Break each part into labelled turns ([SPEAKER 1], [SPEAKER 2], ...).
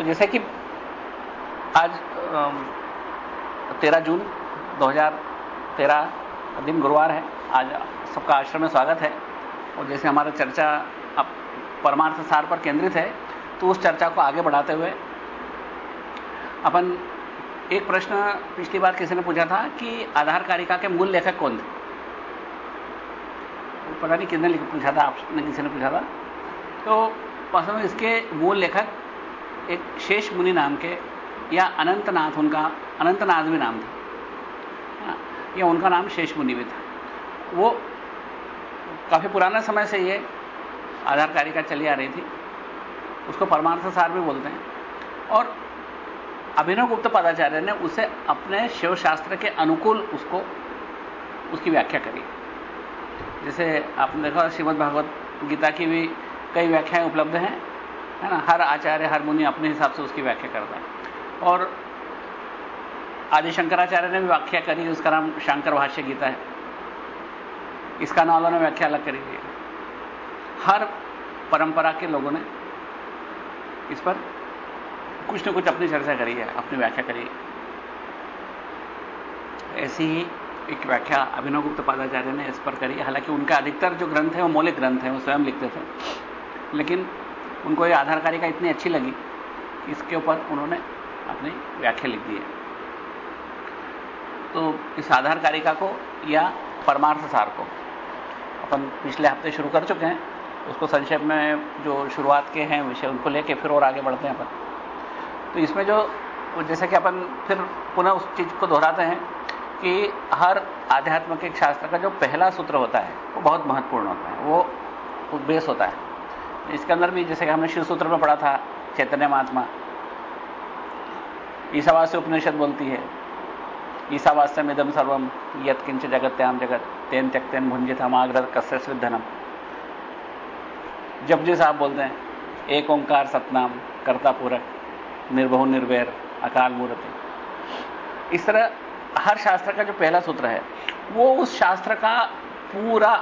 [SPEAKER 1] तो जैसे कि आज तेरह जून 2013 दिन गुरुवार है। आज सबका आश्रम में स्वागत है। और जैसे हमारा चर्चा अब परमार्थ सार पर केंद्रित है तो उस चर्चा को आगे बढ़ाते हुए अपन एक प्रश्न पिछली बार किसी ने पूछा था कि आधार कारिका के मूल लेखक कौन थे? पता नहीं किसने पूछा था, आपने किसी ने पूछा था। तो वास्तव में इसके मूल लेखक एक शेष मुनि नाम के या अनंतनाथ उनका अनंतनाथ भी नाम था। हाँ, या उनका नाम शेष मुनि भी था। वो काफ़ी पुराना समय से ये आधार कारिका चली आ रही थी। उसको परमार्थ सार भी बोलते हैं। और अभिनव गुप्त पदाचार्य ने उसे अपने शिव शास्त्र के अनुकूल उसको उसकी व्याख्या करी। जैसे आपने देखा श्रीमद भागवत गीता की भी कई व्याख्याएँ उपलब्ध हैं। है ना? हर आचार्य, हर मुनि अपने हिसाब से उसकी व्याख्या करता है। और आदि शंकराचार्य ने भी व्याख्या करी, उसका नाम शंकर भाष्य गीता है। इसका नाम वालों ने व्याख्या अलग करी है। हर परंपरा के लोगों ने इस पर कुछ न कुछ अपनी चर्चा करी है, अपनी व्याख्या करी है। ऐसी ही एक व्याख्या अभिनव गुप्त पादाचार्य ने इस पर करी हालाँकि उनका अधिकतर जो ग्रंथ है, वो मौलिक ग्रंथ है, वो स्वयं लिखते थे। लेकिन उनको ये आधारकारिका इतनी अच्छी लगी इसके ऊपर उन्होंने अपनी व्याख्या लिख दी है। तो इस आधार कारिका को या परमार्थ सार को, अपन पिछले हफ़्ते शुरू कर चुके हैं, उसको संक्षेप में जो शुरुआत के हैं विषय उनको लेके फिर और आगे बढ़ते हैं अपन। तो इसमें जो, जैसे कि अपन फिर पुनः उस चीज़ को दोहराते हैं कि हर आध्यात्मिक शास्त्र का जो पहला सूत्र होता है, वो बहुत महत्वपूर्ण होता है, वो बेस होता है। इसके अंदर भी जैसे कि हमने शिव सूत्र में पढ़ा था, चैतन्य महात्मा। ईसावास्य उपनिषद बोलती है ईसावास्यम इदम सर्वम यत किंच जगत त्याम जगत, तेन त्यक्तेन भुंजित हम आग्रह कस्य सिद्धनम जब जी साहब बोलते हैं, एक ओंकार सतनाम, कर्ता पूरक निर्भव निर्वैर, अकाल मूर्ति। इस तरह हर शास्त्र का जो पहला सूत्र है, वो उस शास्त्र का पूरा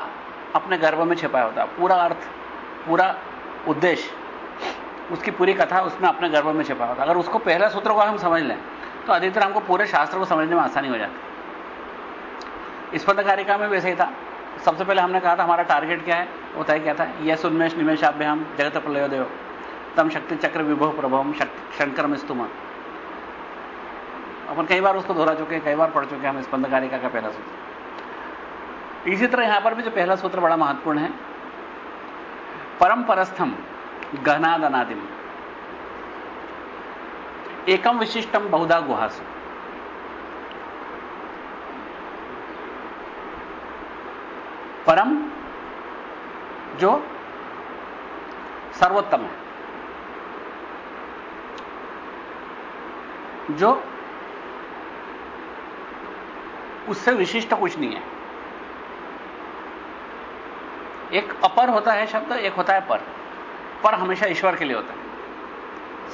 [SPEAKER 1] अपने गर्भ में छिपाया होता पूरा अर्थ, पूरा उद्देश्य। उसकी पूरी कथा उसमें अपने गर्भ में छिपा होता अगर उसको पहला सूत्र को हम समझ लें तो अधिकतर हमको पूरे शास्त्र को समझने में आसानी हो जाती स्पर्धकारिका में वैसे ही था। सबसे पहले हमने कहा था, हमारा टारगेट क्या है? वो तय क्या था। यह उन्मेष निमेश आप हम, जगत प्रलय देव तम शक्ति चक्र विभव प्रभव शंकर मिस्तुमा अपन कई बार उसको दोहरा चुके हैं, कई बार पढ़ चुके हैं हम स्पंदकारिका का पहला सूत्र। इसी तरह यहाँ पर भी जो पहला सूत्र बड़ा महत्वपूर्ण है परम परस्थम गहनादनादिम। एकम विशिष्टम बहुधा गुहासु। परम जो सर्वोत्तम है जो उससे विशिष्ट कुछ नहीं है। एक अपर होता है शब्द, एक होता है पर। पर हमेशा ईश्वर के लिए होता है।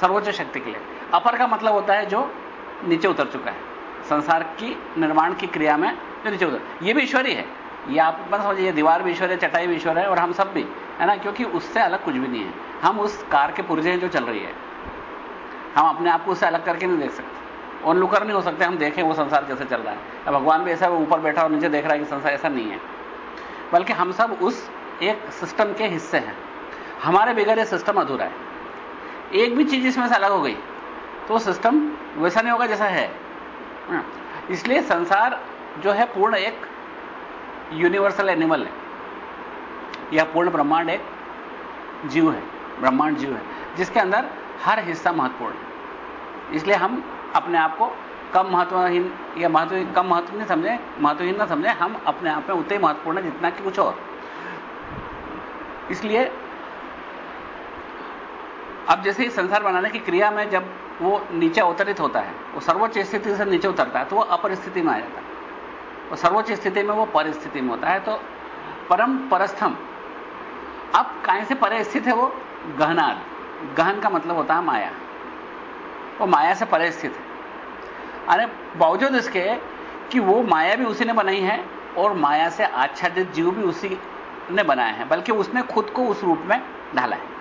[SPEAKER 1] सर्वोच्च शक्ति के लिए। अपर का मतलब होता है जो नीचे उतर चुका है। संसार की निर्माण की क्रिया में जो नीचे उतर। ये भी ईश्वरी है। ये आप बस समझिए दीवार भी ईश्वर है, चटाई भी ईश्वर है और हम सब भी, है ना? क्योंकि उससे अलग कुछ भी नहीं है। हम उस कार के पुर्जे हैं जो चल रही है। हम अपने आप को उससे अलग करके नहीं देख सकते। और लुकर नहीं हो सकते, हम देखें वो संसार कैसे चल रहा है। भगवान भी ऐसा ऊपर बैठा और नीचे देख रहा है कि संसार ऐसा नहीं है। बल्कि हम सब उस एक सिस्टम के हिस्से हैं। हमारे बगैर ये सिस्टम अधूरा है। एक भी चीज़ इसमें से अलग हो गई तो सिस्टम वैसा नहीं होगा जैसा है। हाँ। इसलिए संसार जो है पूर्ण एक यूनिवर्सल एनिमल है। या पूर्ण ब्रह्मांड एक जीव है, ब्रह्मांड जीव है, जिसके अंदर हर हिस्सा महत्वपूर्ण है। इसलिए हम अपने आप को कम महत्वहीन या महत्व, कम महत्व नहीं समझे, महत्वहीन ना समझे, हम अपने आप में उतने महत्वपूर्ण है जितना कि कुछ और। इसलिए अब जैसे ही संसार बनाने की क्रिया में जब वो नीचे अवतरित होता है, वो सर्वोच्च स्थिति से नीचे उतरता है तो वो अपर स्थिति में आ जाता है। और सर्वोच्च स्थिति में वो परिस्थिति में होता है तो परम परस्थम, अब काय से परे स्थित है वो गहनाद। गहन का मतलब होता है माया। वो माया से परे स्थित है। अरे, बावजूद इसके कि वो माया भी उसी ने बनाई है और माया से आच्छादित जीव भी उसी ने बनाए हैं, बल्कि उसने खुद को उस रूप में ढाला है।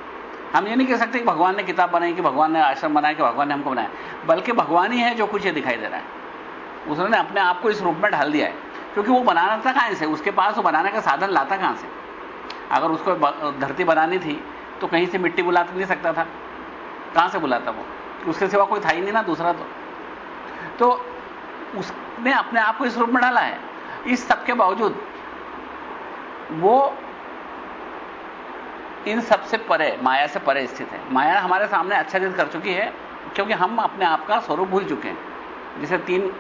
[SPEAKER 1] हम ये नहीं कह सकते कि भगवान ने किताब बनाई, कि भगवान ने आश्रम बनाया, कि भगवान ने हमको बनाया। बल्कि भगवान ही है जो कुछ ये दिखाई दे रहा है। उसने अपने आप को इस रूप में ढाल दिया है, क्योंकि वो बनाना था कहाँ से? उसके पास वो बनाने का साधन लाता कहाँ से? अगर उसको धरती बनानी थी तो कहीं से मिट्टी बुला नहीं सकता था। कहाँ से बुलाता वो? उसके सिवा कोई था ही नहीं ना, दूसरा तो। तो उसने अपने आप को इस रूप में डाला है। इस सबके बावजूद वो इन सबसे परे, माया से परे स्थित है। माया हमारे सामने अच्छा आच्छादित कर चुकी है, क्योंकि हम अपने आप का स्वरूप भूल चुके हैं। जिसे तीन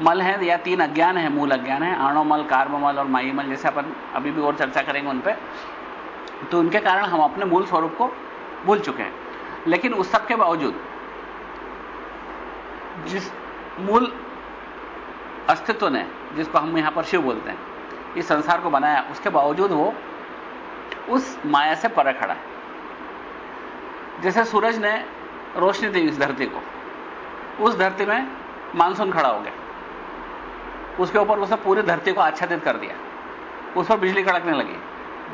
[SPEAKER 1] मल हैं या तीन अज्ञान है, मूल अज्ञान है आणोमल कार्ममल और माईमल जैसे अपन अभी भी और चर्चा करेंगे उन पर तो उनके कारण हम अपने मूल स्वरूप को भूल चुके हैं। लेकिन उस सब के बावजूद, जिस मूल अस्तित्व ने, जिसको हम यहाँ पर शिव बोलते हैं इस संसार को बनाया, उसके बावजूद वो उस माया से परे खड़ा है। जैसे सूरज ने रोशनी दी इस धरती को, उस धरती में मानसून खड़ा हो गया। उसके ऊपर उसने पूरी धरती को आच्छादित कर दिया। उस पर बिजली कड़कने लगी,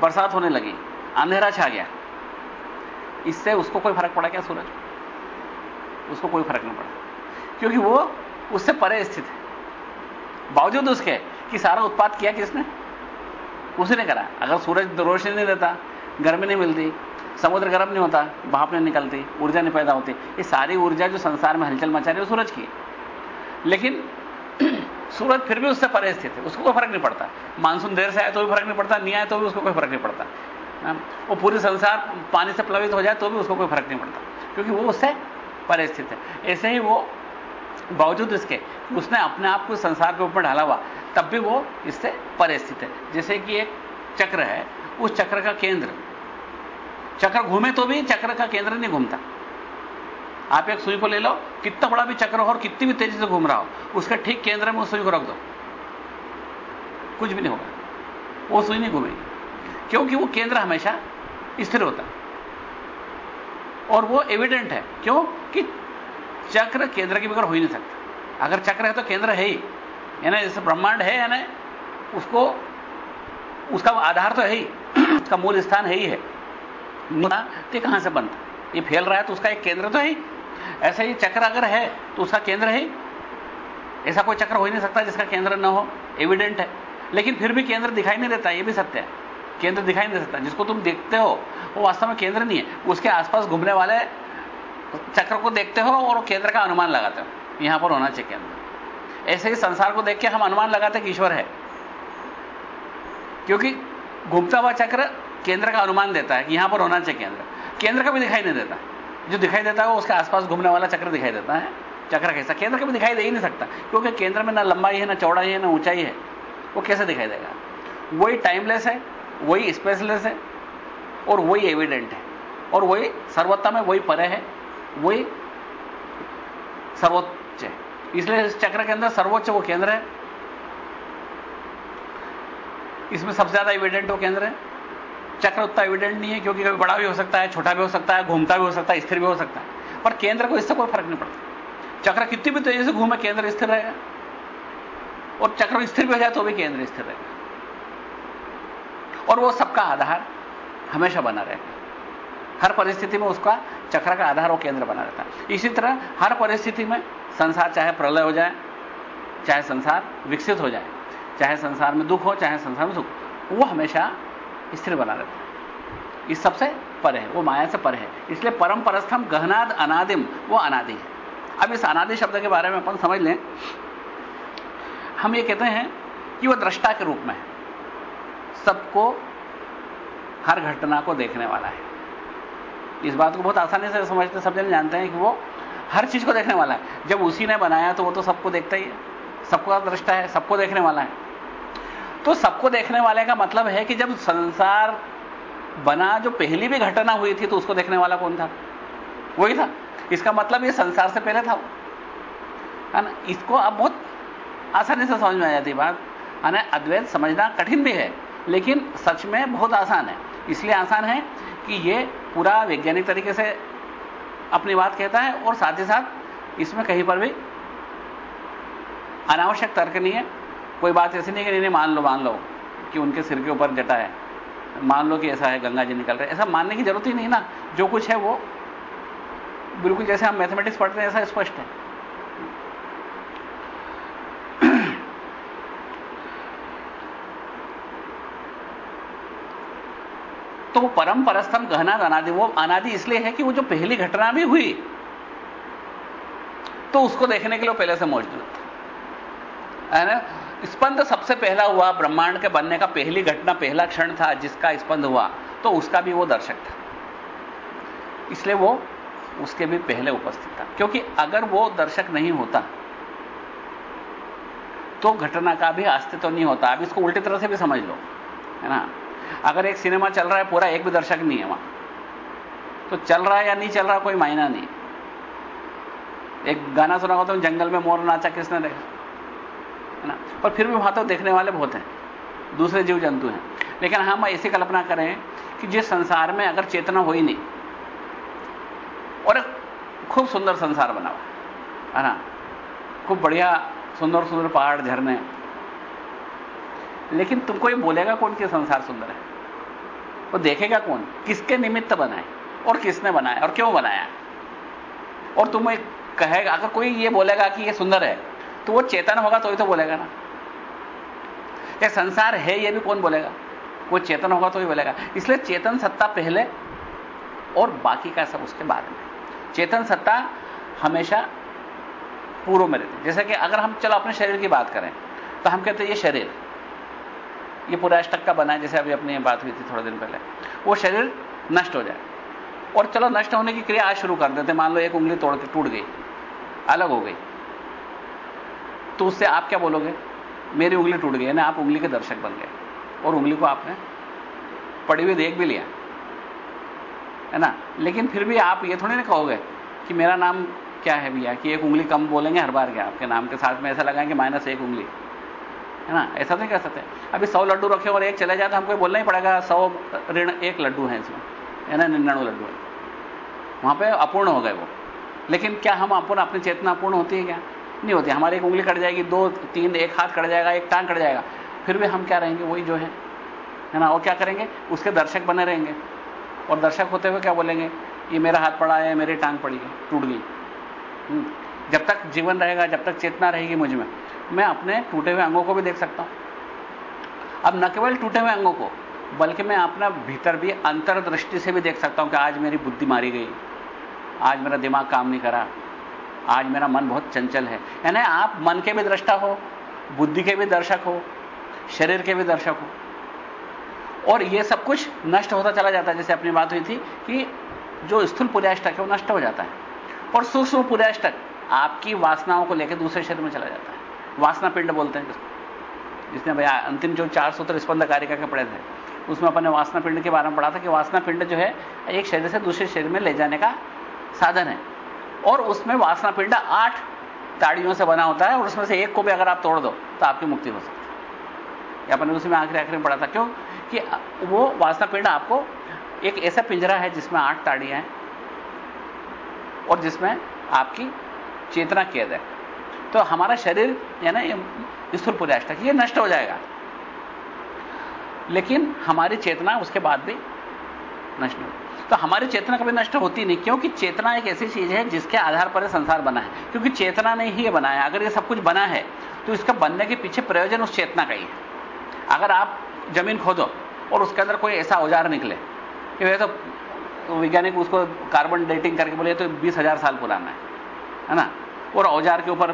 [SPEAKER 1] बरसात होने लगी, अंधेरा छा गया। इससे उसको कोई फ़र्क पड़ा क्या सूरज? उसको कोई फ़र्क नहीं पड़ा, क्योंकि वो उससे परे स्थित है। बावजूद उसके कि सारा उत्पाद किया किसने? उसी ने करा। अगर सूरज रोशनी नहीं देता, गर्मी नहीं मिलती, समुद्र गर्म नहीं होता, भाप नहीं निकलती, ऊर्जा नहीं पैदा होती, ये सारी ऊर्जा जो संसार में हलचल मचा रही है, वो सूरज की लेकिन सूरज फिर भी उससे परे स्थित है, उसको कोई फ़र्क नहीं पड़ता। मानसून देर से आए तो भी फ़र्क नहीं पड़ता, नहीं आए तो भी उसको कोई फ़र्क नहीं पड़ता। वो पूरे संसार पानी से प्लवित हो जाए तो भी उसको कोई फ़र्क नहीं पड़ता, क्योंकि वो उससे परे स्थित है। ऐसे ही वो बावजूद इसके, उसने अपने आप को संसार के ऊपर ढाला हुआ, तब भी वो इससे परे स्थित है। जैसे कि एक चक्र है, उस चक्र का केंद्र। चक्र घूमे तो भी, चक्र का केंद्र नहीं घूमता। आप एक सुई को ले लो, कितना बड़ा भी चक्र हो और कितनी भी तेज़ी से घूम रहा हो, उसके ठीक केंद्र में उस सुई को रख दो। कुछ भी नहीं होगा। वो सुई नहीं घूमेगी। क्योंकि वो केंद्र हमेशा स्थिर होता है। और वो एविडेंट है। क्यों? कि चक्र केंद्र के बगैर हो ही नहीं सकता। अगर चक्र है तो केंद्र है ही। यानी जैसे ब्रह्मांड है यानी उसको, उसका आधार तो है ही। उसका मूल स्थान है ही है। तो कहाँ से बनता? ये फैल रहा है तो उसका एक केंद्र तो है ही। ऐसा ही चक्र अगर है तो उसका केंद्र है ऐसा कोई चक्र हो ही नहीं सकता जिसका केंद्र न हो। एविडेंट है। लेकिन फिर भी केंद्र दिखाई नहीं देता, ये भी सत्य है। केंद्र दिखाई नहीं सकता जिसको तुम देखते हो, वो वास्तव में केंद्र नहीं है। उसके आसपास घूमने वाले चक्र को देखते हो और केंद्र का अनुमान लगाते हो। यहाँ पर होना चाहिए केंद्र ऐसे ही संसार को देख के हम अनुमान लगाते कि ईश्वर है। क्योंकि घूमता हुआ चक्र केंद्र का अनुमान देता है कि यहाँ पर होना चाहिए केंद्र। केंद्र का भी दिखाई नहीं देता। जो दिखाई देता है वो उसके आसपास घूमने वाला चक्र दिखाई देता है। चक्र कैसा? केंद्र का भी दिखाई दे ही नहीं सकता, क्योंकि केंद्र में ना लंबाई है, ना चौड़ाई है, ना ऊंचाई है। वो कैसे दिखाई देगा? वही टाइमलेस है, वही स्पेसलेस है, और वही एविडेंट है, और वही सर्वोत्तम है, वही परे है वही सर्वोच्च है। इसलिए इस चक्र के अंदर सर्वोच्च वो केंद्र है। इसमें सबसे ज़्यादा एविडेंट वो केंद्र है। चक्र उतना एविडेंट नहीं है क्योंकि कभी बड़ा भी हो सकता है, छोटा भी हो सकता है, घूमता भी हो सकता है, स्थिर भी हो सकता है। पर केंद्र को इससे कोई फ़र्क नहीं पड़ता। चक्र कितनी भी तेज़ी से घूमे, केंद्र स्थिर रहेगा। और चक्र स्थिर भी हो जाए तो भी केंद्र स्थिर रहेगा। और वो सबका आधार हमेशा बना रहेगा। हर परिस्थिति में उसका चक्र का आधार और केंद्र बना रहता है। इसी तरह हर परिस्थिति में संसार चाहे प्रलय हो जाए, चाहे संसार विकसित हो जाए, चाहे संसार में दुख हो, चाहे संसार में सुख, वो हमेशा स्थिर बना रहता है। इस सबसे परे है, वो माया से परे है। इसलिए परम परस्थम गहनाद, अनादिम, वो अनादि है। अब इस अनादि शब्द के बारे में अपन समझ लें। हम ये कहते हैं कि वह दृष्टा के रूप में है। सबको, हर घटना को देखने वाला है। इस बात को बहुत आसानी से समझते, सब जन जानते हैं कि वो हर चीज़ को देखने वाला है। जब उसी ने बनाया तो वो तो सबको देखता ही है, सबको दृष्टा है, सबको देखने वाला है। तो सबको देखने वाले का मतलब है कि जब संसार बना, जो पहली भी घटना हुई थी तो उसको देखने वाला कौन था? वही था। इसका मतलब ये संसार से पहले था है ना? इसको अब बहुत आसानी से समझ में आ जाती बात। है ना? अद्वैत समझना कठिन भी है, लेकिन सच में बहुत आसान है। इसलिए आसान है कि ये पूरा वैज्ञानिक तरीके से अपनी बात कहता है और साथ ही साथ इसमें कहीं पर भी अनावश्यक तर्क नहीं है। कोई बात ऐसी नहीं कि नहीं, मान लो मान लो कि उनके सिर के ऊपर जटा है। मान लो कि ऐसा है गंगा जी निकल रहे ऐसा मानने की ज़रूरत ही नहीं ना। जो कुछ है वो बिल्कुल जैसे हम मैथमेटिक्स पढ़ते हैं ऐसा स्पष्ट है। तो वो परम परस्तम गहना अनादि, वो अनादि इसलिए है कि वो जो पहली घटना भी हुई तो उसको देखने के लिए पहले से मौजूद है। ना? स्पंद सबसे पहला हुआ, ब्रह्मांड के बनने का पहली घटना, पहला क्षण था जिसका स्पंद हुआ तो उसका भी वो दर्शक था। इसलिए वो उसके भी पहले उपस्थित था। क्योंकि अगर वो दर्शक नहीं होता तो घटना का भी अस्तित्व तो नहीं होता। अब इसको उल्टी तरह से भी समझ लो, है ना? अगर एक सिनेमा चल रहा है, पूरा एक भी दर्शक नहीं है वहाँ। तो चल रहा है या नहीं चल रहा, कोई मायना नहीं। एक गाना सुना होता तो जंगल में मोर नाचा किसने देखा? है ना? पर फिर भी वहाँ तो देखने वाले बहुत हैं, दूसरे जीव जंतु हैं। लेकिन हम ऐसी कल्पना करें कि जिस संसार में अगर चेतना हो ही नहीं, और खूब सुंदर संसार बना हुआ है ना? खूब बढ़िया सुंदर सुंदर पहाड़ झरने लेकिन तुमको ये बोलेगा कौन कि संसार सुंदर है? वो देखेगा कौन? किसके निमित्त बनाए? और किसने बनाया? और क्यों बनाया? और तुम्हें कहेगा, अगर कोई ये बोलेगा कि ये सुंदर है तो वो चेतन होगा तो ही तो बोलेगा ना। ये संसार है, ये भी कौन बोलेगा? वो चेतन होगा तो ही बोलेगा। इसलिए चेतन सत्ता पहले और बाकी का सब उसके बाद में। चेतन सत्ता हमेशा पूर्व में रहती जैसे कि अगर हम, चलो, अपने शरीर की बात करें तो हम कहते हैं ये शरीर। ये पूरा अष्टक का बना है, जैसे अभी अपनी बात हुई थी थोड़े दिन पहले। वो शरीर नष्ट हो जाए। और चलो, नष्ट होने की क्रिया आज शुरू कर देते मान लो एक उंगली तोड़ के टूट गई, अलग हो गई। तो उससे आप क्या बोलोगे? मेरी उंगली टूट गई है ना, आप उंगली के दर्शक बन गए। और उंगली को आपने पड़ी हुई देख भी लिया। है ना? लेकिन फिर भी आप ये थोड़ी ना कहोगे कि मेरा नाम क्या है भैया? कि एक उंगली कम बोलेंगे हर बार क्या? आपके नाम के साथ में ऐसा लगाएँगे माइनस एक उंगली। है ना? ऐसा नहीं कर सकते। अभी सौ लड्डू रखे और एक चले जाए तो हमको बोलना ही पड़ेगा, सौ ऋण, एक लड्डू है इसमें। है ना? निन्यानवे लड्डू है। वहाँ पे अपूर्ण हो गए वो। लेकिन क्या हम अपूर्ण, अपनी चेतना अपूर्ण होती है क्या? नहीं होती। हमारी एक उंगली कट जाएगी, दो, तीन, एक हाथ कट जाएगा, एक टांग कट जाएगा। फिर भी हम क्या रहेंगे? वही जो है। है ना? और क्या करेंगे? उसके दर्शक बने रहेंगे। और दर्शक होते हुए क्या बोलेंगे? ये मेरा हाथ पड़ा है, मेरी टांग पड़ी है, टूट गई। हम्म। जब तक जीवन रहेगा, जब तक चेतना रहेगी मुझमें। मैं अपने टूटे हुए अंगों को भी देख सकता हूँ। अब न केवल टूटे हुए अंगों को, बल्कि मैं अपना भीतर भी अंतर्दृष्टि से भी देख सकता हूँ कि आज मेरी बुद्धि मारी गई। आज मेरा दिमाग काम नहीं करा। आज मेरा मन बहुत चंचल है। यानी आप मन के भी दृष्टा हो, बुद्धि के भी दर्शक हो, शरीर के भी दर्शक हो। और यह सब कुछ नष्ट होता चला जाता है। जैसे अपनी बात हुई थी कि जो स्थूल पुर्याष्टक है, वो नष्ट हो जाता है। और सूक्ष्म पुर्याष्टक आपकी वासनाओं को लेकर दूसरे शरीर में चला जाता है। वासना पिंड बोलते हैं जिसने भैया अंतिम जो चार सूत्र स्पंद कारिका के पढ़े थे, उसमें अपने वासना पिंड के बारे में पढ़ा था कि वासना पिंड जो है, एक शरीर से दूसरे शरीर में ले जाने का साधन है। और उसमें वासना पिंड आठ ताड़ियों से बना होता है और उसमें से एक को भी अगर आप तोड़ दो तो आपकी मुक्ति हो सकती है। अपने उसी में आखिरी आखिरी में पढ़ा था, क्यों? कि वो वासना पिंड आपको एक ऐसा पिंजरा है जिसमें आठ ताड़ियाँ हैं और जिसमें आपकी चेतना कैद है तो हमारा शरीर या ना स्थूल पुराष्टक ये नष्ट हो जाएगा। लेकिन हमारी चेतना उसके बाद भी नष्ट नहीं तो हमारी चेतना कभी नष्ट होती नहीं, क्योंकि चेतना एक ऐसी चीज़ है जिसके आधार पर संसार बना है। क्योंकि चेतना ने ही ये बनाया अगर ये सब कुछ बना है तो इसका बनने के पीछे प्रयोजन उस चेतना का ही है। अगर आप ज़मीन खोदो और उसके अंदर कोई ऐसा औज़ार निकले, कि वे तो वैज्ञानिक उसको कार्बन डेटिंग करके बोले तो बीस हज़ार साल पुराना है। है ना? और औज़ार के ऊपर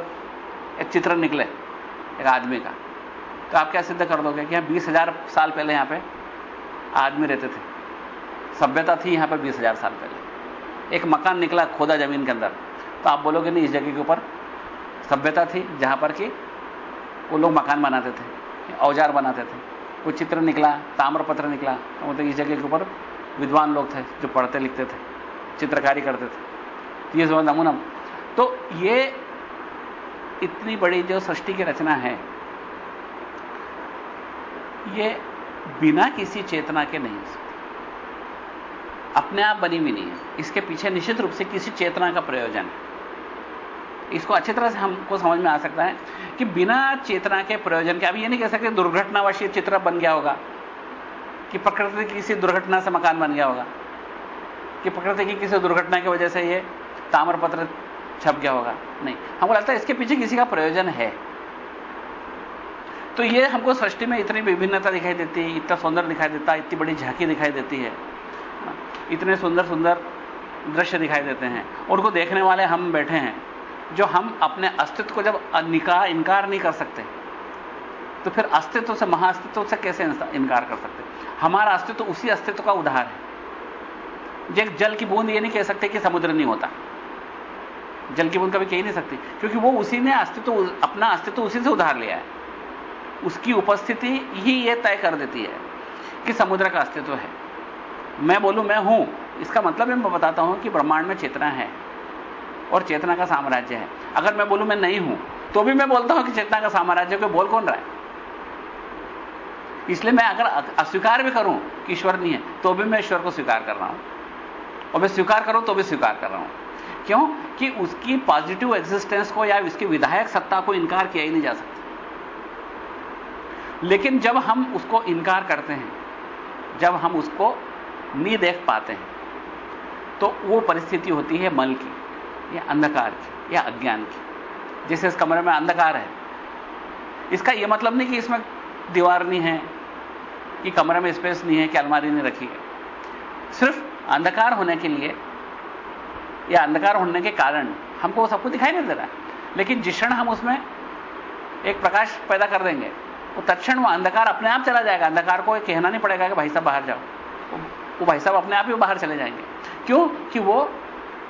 [SPEAKER 1] एक चित्र निकले, एक आदमी का। तो आप क्या सिद्ध कर दोगे कि यहाँ बीस हज़ार साल पहले यहाँ पे आदमी रहते थे? सभ्यता थी यहाँ पर बीस हज़ार साल पहले। एक मकान निकला खोदा ज़मीन के अंदर। तो आप बोलोगे, नहीं, इस जगह के ऊपर सभ्यता थी जहाँ पर कि वो लोग मकान बनाते थे, औज़ार बनाते थे। वो चित्र निकला ताम्रपत्र निकला। तो मतलब इस जगह के ऊपर विद्वान लोग थे जो पढ़ते लिखते थे, चित्रकारी करते थे। तो ये नमूना। तो ये इतनी बड़ी जो सृष्टि की रचना है, ये बिना किसी चेतना के नहीं अपने आप बनी हुई नहीं है। इसके पीछे निश्चित रूप से किसी चेतना का प्रयोजन है। इसको अच्छी तरह से हमको समझ में आ सकता है कि बिना चेतना के प्रयोजन के, अब ये नहीं कह सकते दुर्घटनावश चित्र बन गया होगा, कि प्रकृति की किसी दुर्घटना से मकान बन गया होगा, कि प्रकृति की किसी दुर्घटना की वजह से ये ताम्रपत्र छप गया होगा। नहीं। हमको लगता है इसके पीछे किसी का प्रयोजन है। तो ये हमको सृष्टि में इतनी विभिन्नता दिखाई देती है, इतना सुंदर दिखाई देता इतनी बड़ी झांकी दिखाई देती है। इतने सुंदर सुंदर दृश्य दिखाई देते हैं। उनको देखने वाले हम बैठे हैं, जो हम अपने अस्तित्व को जब निकाह इनकार नहीं कर सकते तो फिर अस्तित्व से, महाअस्तित्व से कैसे इनकार कर सकते? हमारा अस्तित्व उसी अस्तित्व का उदाहरण है। जल की बूंद ये नहीं कह सकते कि समुद्र नहीं होता। जल की बूंद कभी कह ही नहीं सकती, क्योंकि वो उसी ने अस्तित्व, अपना अस्तित्व उसी से उधार लिया है। उसकी उपस्थिति ही यह तय कर देती है कि समुद्र का अस्तित्व है। मैं बोलूँ, मैं हूँ, इसका मतलब मैं बताता हूँ कि ब्रह्मांड में चेतना है और चेतना का साम्राज्य है। अगर मैं बोलूँ, मैं नहीं हूँ तो भी मैं बोलता हूँ कि चेतना का साम्राज्य को बोल कौन रहा है? इसलिए मैं अगर अस्वीकार भी करूँ कि ईश्वर नहीं है तो भी मैं ईश्वर को स्वीकार कर रहा हूँ। और मैं स्वीकार करूँ तो भी स्वीकार कर रहा हूँ। क्यों? कि उसकी पॉजिटिव एग्जिस्टेंस को या उसकी विधायक सत्ता को इनकार किया ही नहीं जा सकता। लेकिन जब हम उसको इनकार करते हैं, जब हम उसको नहीं देख पाते हैं तो वो परिस्थिति होती है मल की, या अंधकार की, या अज्ञान की। जैसे इस कमरे में अंधकार है। इसका यह मतलब नहीं कि इसमें दीवार नहीं है, कि कमरे में स्पेस नहीं है, कि अलमारी नहीं रखी है। सिर्फ़ अंधकार होने के लिए या अंधकार होने के कारण हमको वो सब कुछ दिखाई नहीं दे रहा लेकिन जिस क्षण हम उसमें एक प्रकाश पैदा कर देंगे, वो तत्ण वो अंधकार अपने आप चला जाएगा। अंधकार को कहना नहीं पड़ेगा कि भाई साहब बाहर जाओ। वो भाई साहब अपने आप ही बाहर चले जाएँगे। क्यों? कि वो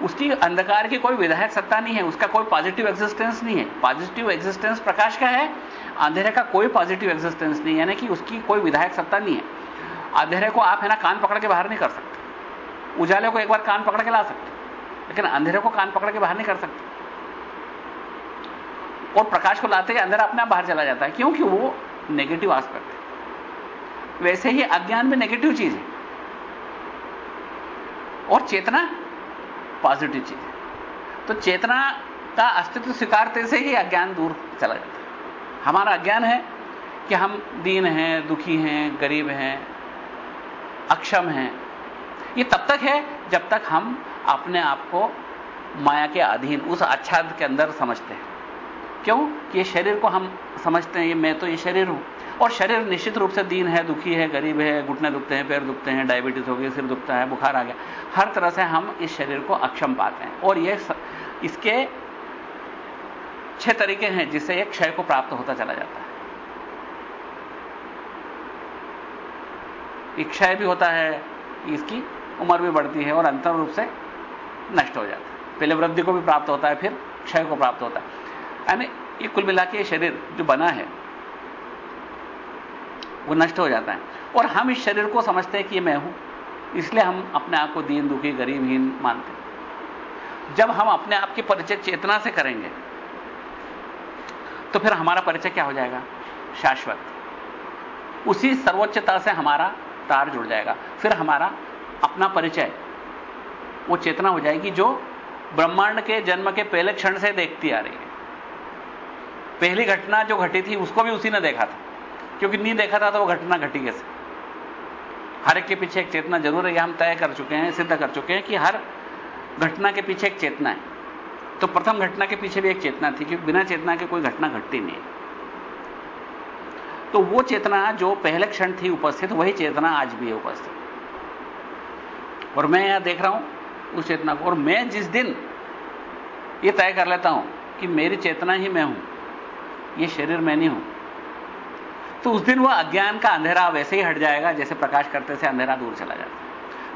[SPEAKER 1] उसकी अंधकार की कोई विधायक सत्ता नहीं है, उसका कोई पॉजिटिव एग्जिस्टेंस नहीं है। पॉजिटिव एग्जिस्टेंस प्रकाश का है, अंधेरे का कोई पॉजिटिव एग्जिस्टेंस नहीं यानी कि उसकी कोई विधायक सत्ता नहीं है। अंधेरे को आप है ना कान पकड़ के बाहर नहीं कर सकते। उजाले को एक बार कान पकड़ के ला सकते। लेकिन अंधेरे को कान पकड़ के बाहर नहीं कर सकते। और प्रकाश को लाते ही अंधेरा अपने आप बाहर चला जाता है, क्योंकि वो नेगेटिव आस्पेक्ट है। वैसे ही अज्ञान भी नेगेटिव चीज़ है। और चेतना पॉजिटिव चीज़ है। तो चेतना का अस्तित्व स्वीकारते से ही अज्ञान दूर चला जाता है। हमारा अज्ञान है कि हम दीन हैं, दुखी हैं, गरीब हैं, अक्षम हैं। ये तब तक है जब तक हम अपने आप को माया के अधीन, उस आच्छाद के अंदर समझते हैं। क्यों? कि ये शरीर को हम समझते हैं, ये मैं तो ये शरीर हूँ। और शरीर निश्चित रूप से दीन है, दुखी है, गरीब है, घुटने दुखते हैं, पैर दुखते हैं डायबिटीज़ हो गई सिर दुखता है, बुखार आ गया। हर तरह से हम इस शरीर को अक्षम पाते हैं। और ये इसके छह तरीके हैं जिससे एक क्षय को प्राप्त होता चला जाता है। क्षय भी होता है, इसकी उम्र भी बढ़ती है और अंतर रूप से नष्ट हो जाता है। पहले वृद्धि को भी प्राप्त होता है, फिर क्षय को प्राप्त होता है। यानी ये कुल मिला के शरीर जो बना है, वो नष्ट हो जाता है। और हम इस शरीर को समझते हैं कि मैं हूँ। इसलिए हम अपने आप को दीन, दुखी गरीबहीन मानते हैं। जब हम अपने आप की परिचय चेतना से करेंगे तो फिर हमारा परिचय क्या हो जाएगा? शाश्वत। उसी सर्वोच्चता से हमारा तार जुड़ जाएगा। फिर हमारा अपना परिचय वो चेतना हो जाएगी जो ब्रह्मांड के जन्म के पहले क्षण से देखती आ रही है। पहली घटना जो घटी थी, उसको भी उसी ने देखा था। क्योंकि नहीं देखा था तो वो घटना घटी कैसे? हर एक के पीछे एक चेतना ज़रूर है हम तय कर चुके हैं, सिद्ध कर चुके हैं कि हर घटना के पीछे एक चेतना है। तो प्रथम घटना के पीछे भी एक चेतना थी क्योंकि बिना चेतना के कोई घटना घटती नहीं तो वो चेतना जो पहले क्षण थी उपस्थित, वही चेतना आज भी है उपस्थित। और मैं यहाँ देख रहा हूँ उस चेतना को। और मैं जिस दिन ये तय कर लेता हूँ कि मेरी चेतना ही मैं हूँ, ये शरीर मैं नहीं हूँ तो उस दिन वह अज्ञान का अंधेरा वैसे ही हट जाएगा जैसे प्रकाश करते से अंधेरा दूर चला जाता है।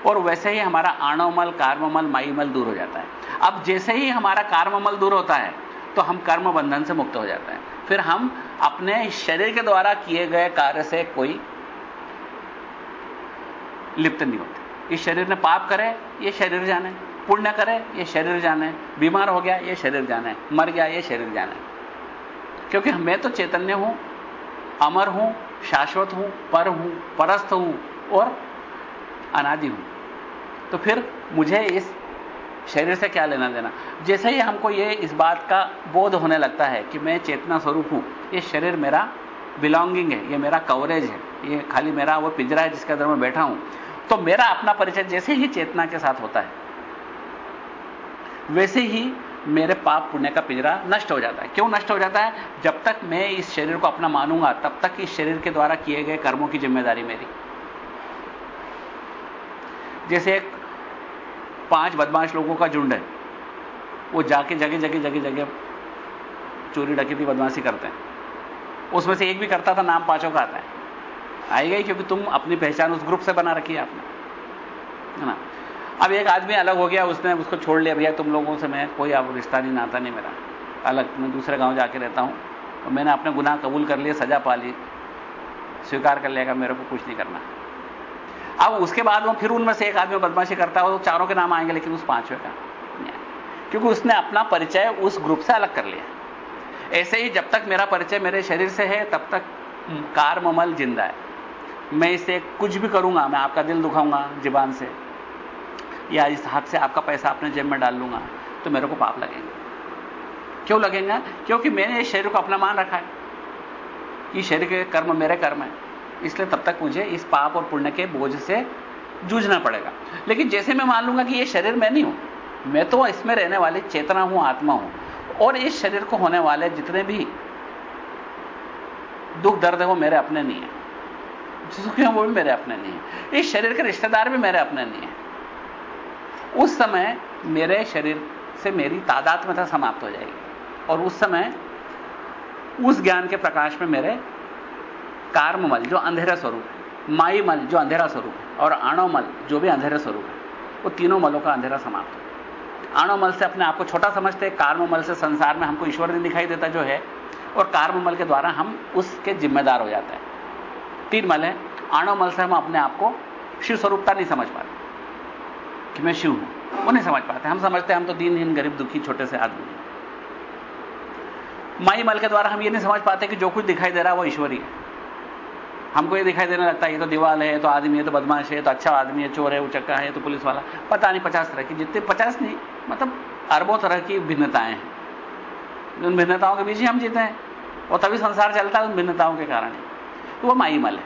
[SPEAKER 1] और वैसे ही हमारा आणवमल, कार्ममल, माईमल दूर हो जाता है। अब जैसे ही हमारा कार्ममल दूर होता है तो हम कर्म बंधन से मुक्त हो जाते हैं। फिर हम अपने शरीर के द्वारा किए गए कार्य से कोई लिप्त नहीं होते। इस शरीर ने पाप करे, ये शरीर जाने। पुण्य करे, ये शरीर जाने। बीमार हो गया, ये शरीर जाने। मर गया, ये शरीर जाने। क्योंकि मैं तो चैतन्य हूँ, अमर हूँ, शाश्वत हूँ, पर हूँ, परस्थ हूँ और अनादि हूँ। तो फिर मुझे इस शरीर से क्या लेना देना? जैसे ही हमको ये इस बात का बोध होने लगता है कि मैं चेतना स्वरूप हूँ, ये शरीर मेरा बिलोंगिंग है, ये मेरा कवरेज है, ये खाली मेरा वो पिंजरा है जिसके अंदर मैं बैठा हूँ। तो मेरा अपना परिचय जैसे ही चेतना के साथ होता है, वैसे ही मेरे पाप पुण्य का पिंजरा नष्ट हो जाता है। क्यों नष्ट हो जाता है? जब तक मैं इस शरीर को अपना मानूँगा, तब तक इस शरीर के द्वारा किए गए कर्मों की ज़िम्मेदारी मेरी। जैसे एक पाँच बदमाश लोगों का झुंड है, वो जाके जगह जगह जगह जगह चोरी, डकैती, बदमाशी करते हैं। उसमें से एक भी करता था, नाम पाँचों का आता है। आएगा ही क्योंकि तुम अपनी पहचान उस ग्रुप से बना रखी है आपने। है ना? अब एक आदमी अलग हो गया उसने उसको छोड़ लिया भैया तुम लोगों से मैं कोई अब रिश्ता नहीं नाता नहीं मेरा। अलग मैं दूसरे गाँव जाके रहता हूँ। और मैंने अपने गुनाह कबूल कर लिए सजा पा ली। स्वीकार कर लिया मेरे को कुछ नहीं करना। अब उसके बाद वो फिर उनमें से एक आदमी बदमाशी करता हो तो चारों के नाम आएँगे लेकिन उस पाँचवें का क्योंकि उसने अपना परिचय उस ग्रुप से अलग कर लिया। ऐसे ही जब तक मेरा परिचय मेरे शरीर से है तब तक कार ममल ज़िंदा है। मैं इसे कुछ भी करूँगा, मैं आपका दिल दुखाऊँगा जीबान से। या इस हाथ से आपका पैसा अपने जेब में डाल लूँगा तो मेरे को पाप लगेंगे। क्यों लगेंगे? क्योंकि मैंने इस शरीर को अपना मान रखा है। कि शरीर के कर्म मेरे कर्म है। इसलिए तब तक मुझे इस पाप और पुण्य के बोझ से जूझना पड़ेगा। लेकिन जैसे मैं मान लूँगा कि ये शरीर मैं नहीं हूँ, मैं तो इसमें रहने वाली चेतना हूँ, आत्मा हूँ। और इस शरीर को होने वाले जितने भी दुख दर्द है वो मेरे अपने नहीं है। सुख है वो भी मेरे अपने नहीं है। इस शरीर के रिश्तेदार भी मेरे अपने नहीं है। उस समय मेरे शरीर से मेरी तादात्म्यता समाप्त हो जाएगी। और उस समय उस ज्ञान के प्रकाश में मेरे कार्ममल, जो अंधेरा स्वरूप है माई मल जो अंधेरा स्वरूप है, और आणोमल जो भी अंधेरा स्वरूप है, वो तीनों मलों का अंधेरा समाप्त हो आणोमल से अपने आप को छोटा समझते हैं, कार्ममल से संसार में हमको ईश्वर नहीं दिखाई देता जो है, और कार्ममल के द्वारा हम उसके जिम्मेदार हो जाते हैं। तीन मल है। आणव मल से हम अपने आप को शिव स्वरूपता नहीं समझ पाते। कि मैं शिव हूँ। वो नहीं समझ पाते। हम समझते हैं, हम तो दीनहीन, गरीब, दुखी, छोटे से आदमी हैं। माई मल के द्वारा हम ये नहीं समझ पाते कि जो कुछ दिखाई दे रहा है, वो ईश्वरी है। हमको ये दिखाई देने लगता है, ये तो दीवाल है तो आदमी है तो बदमाश है तो अच्छा आदमी है, चोर है, उचक्का है तो पुलिस वाला। पता नहीं, पचास तरह की, जितने पचास नहीं मतलब अरबों तरह की भिन्नताएँ हैं। उन भिन्नताओं के बीच ही हम जीते हैं। और तभी संसार चलता है उन भिन्नताओं के कारण। तो वो माई मल है।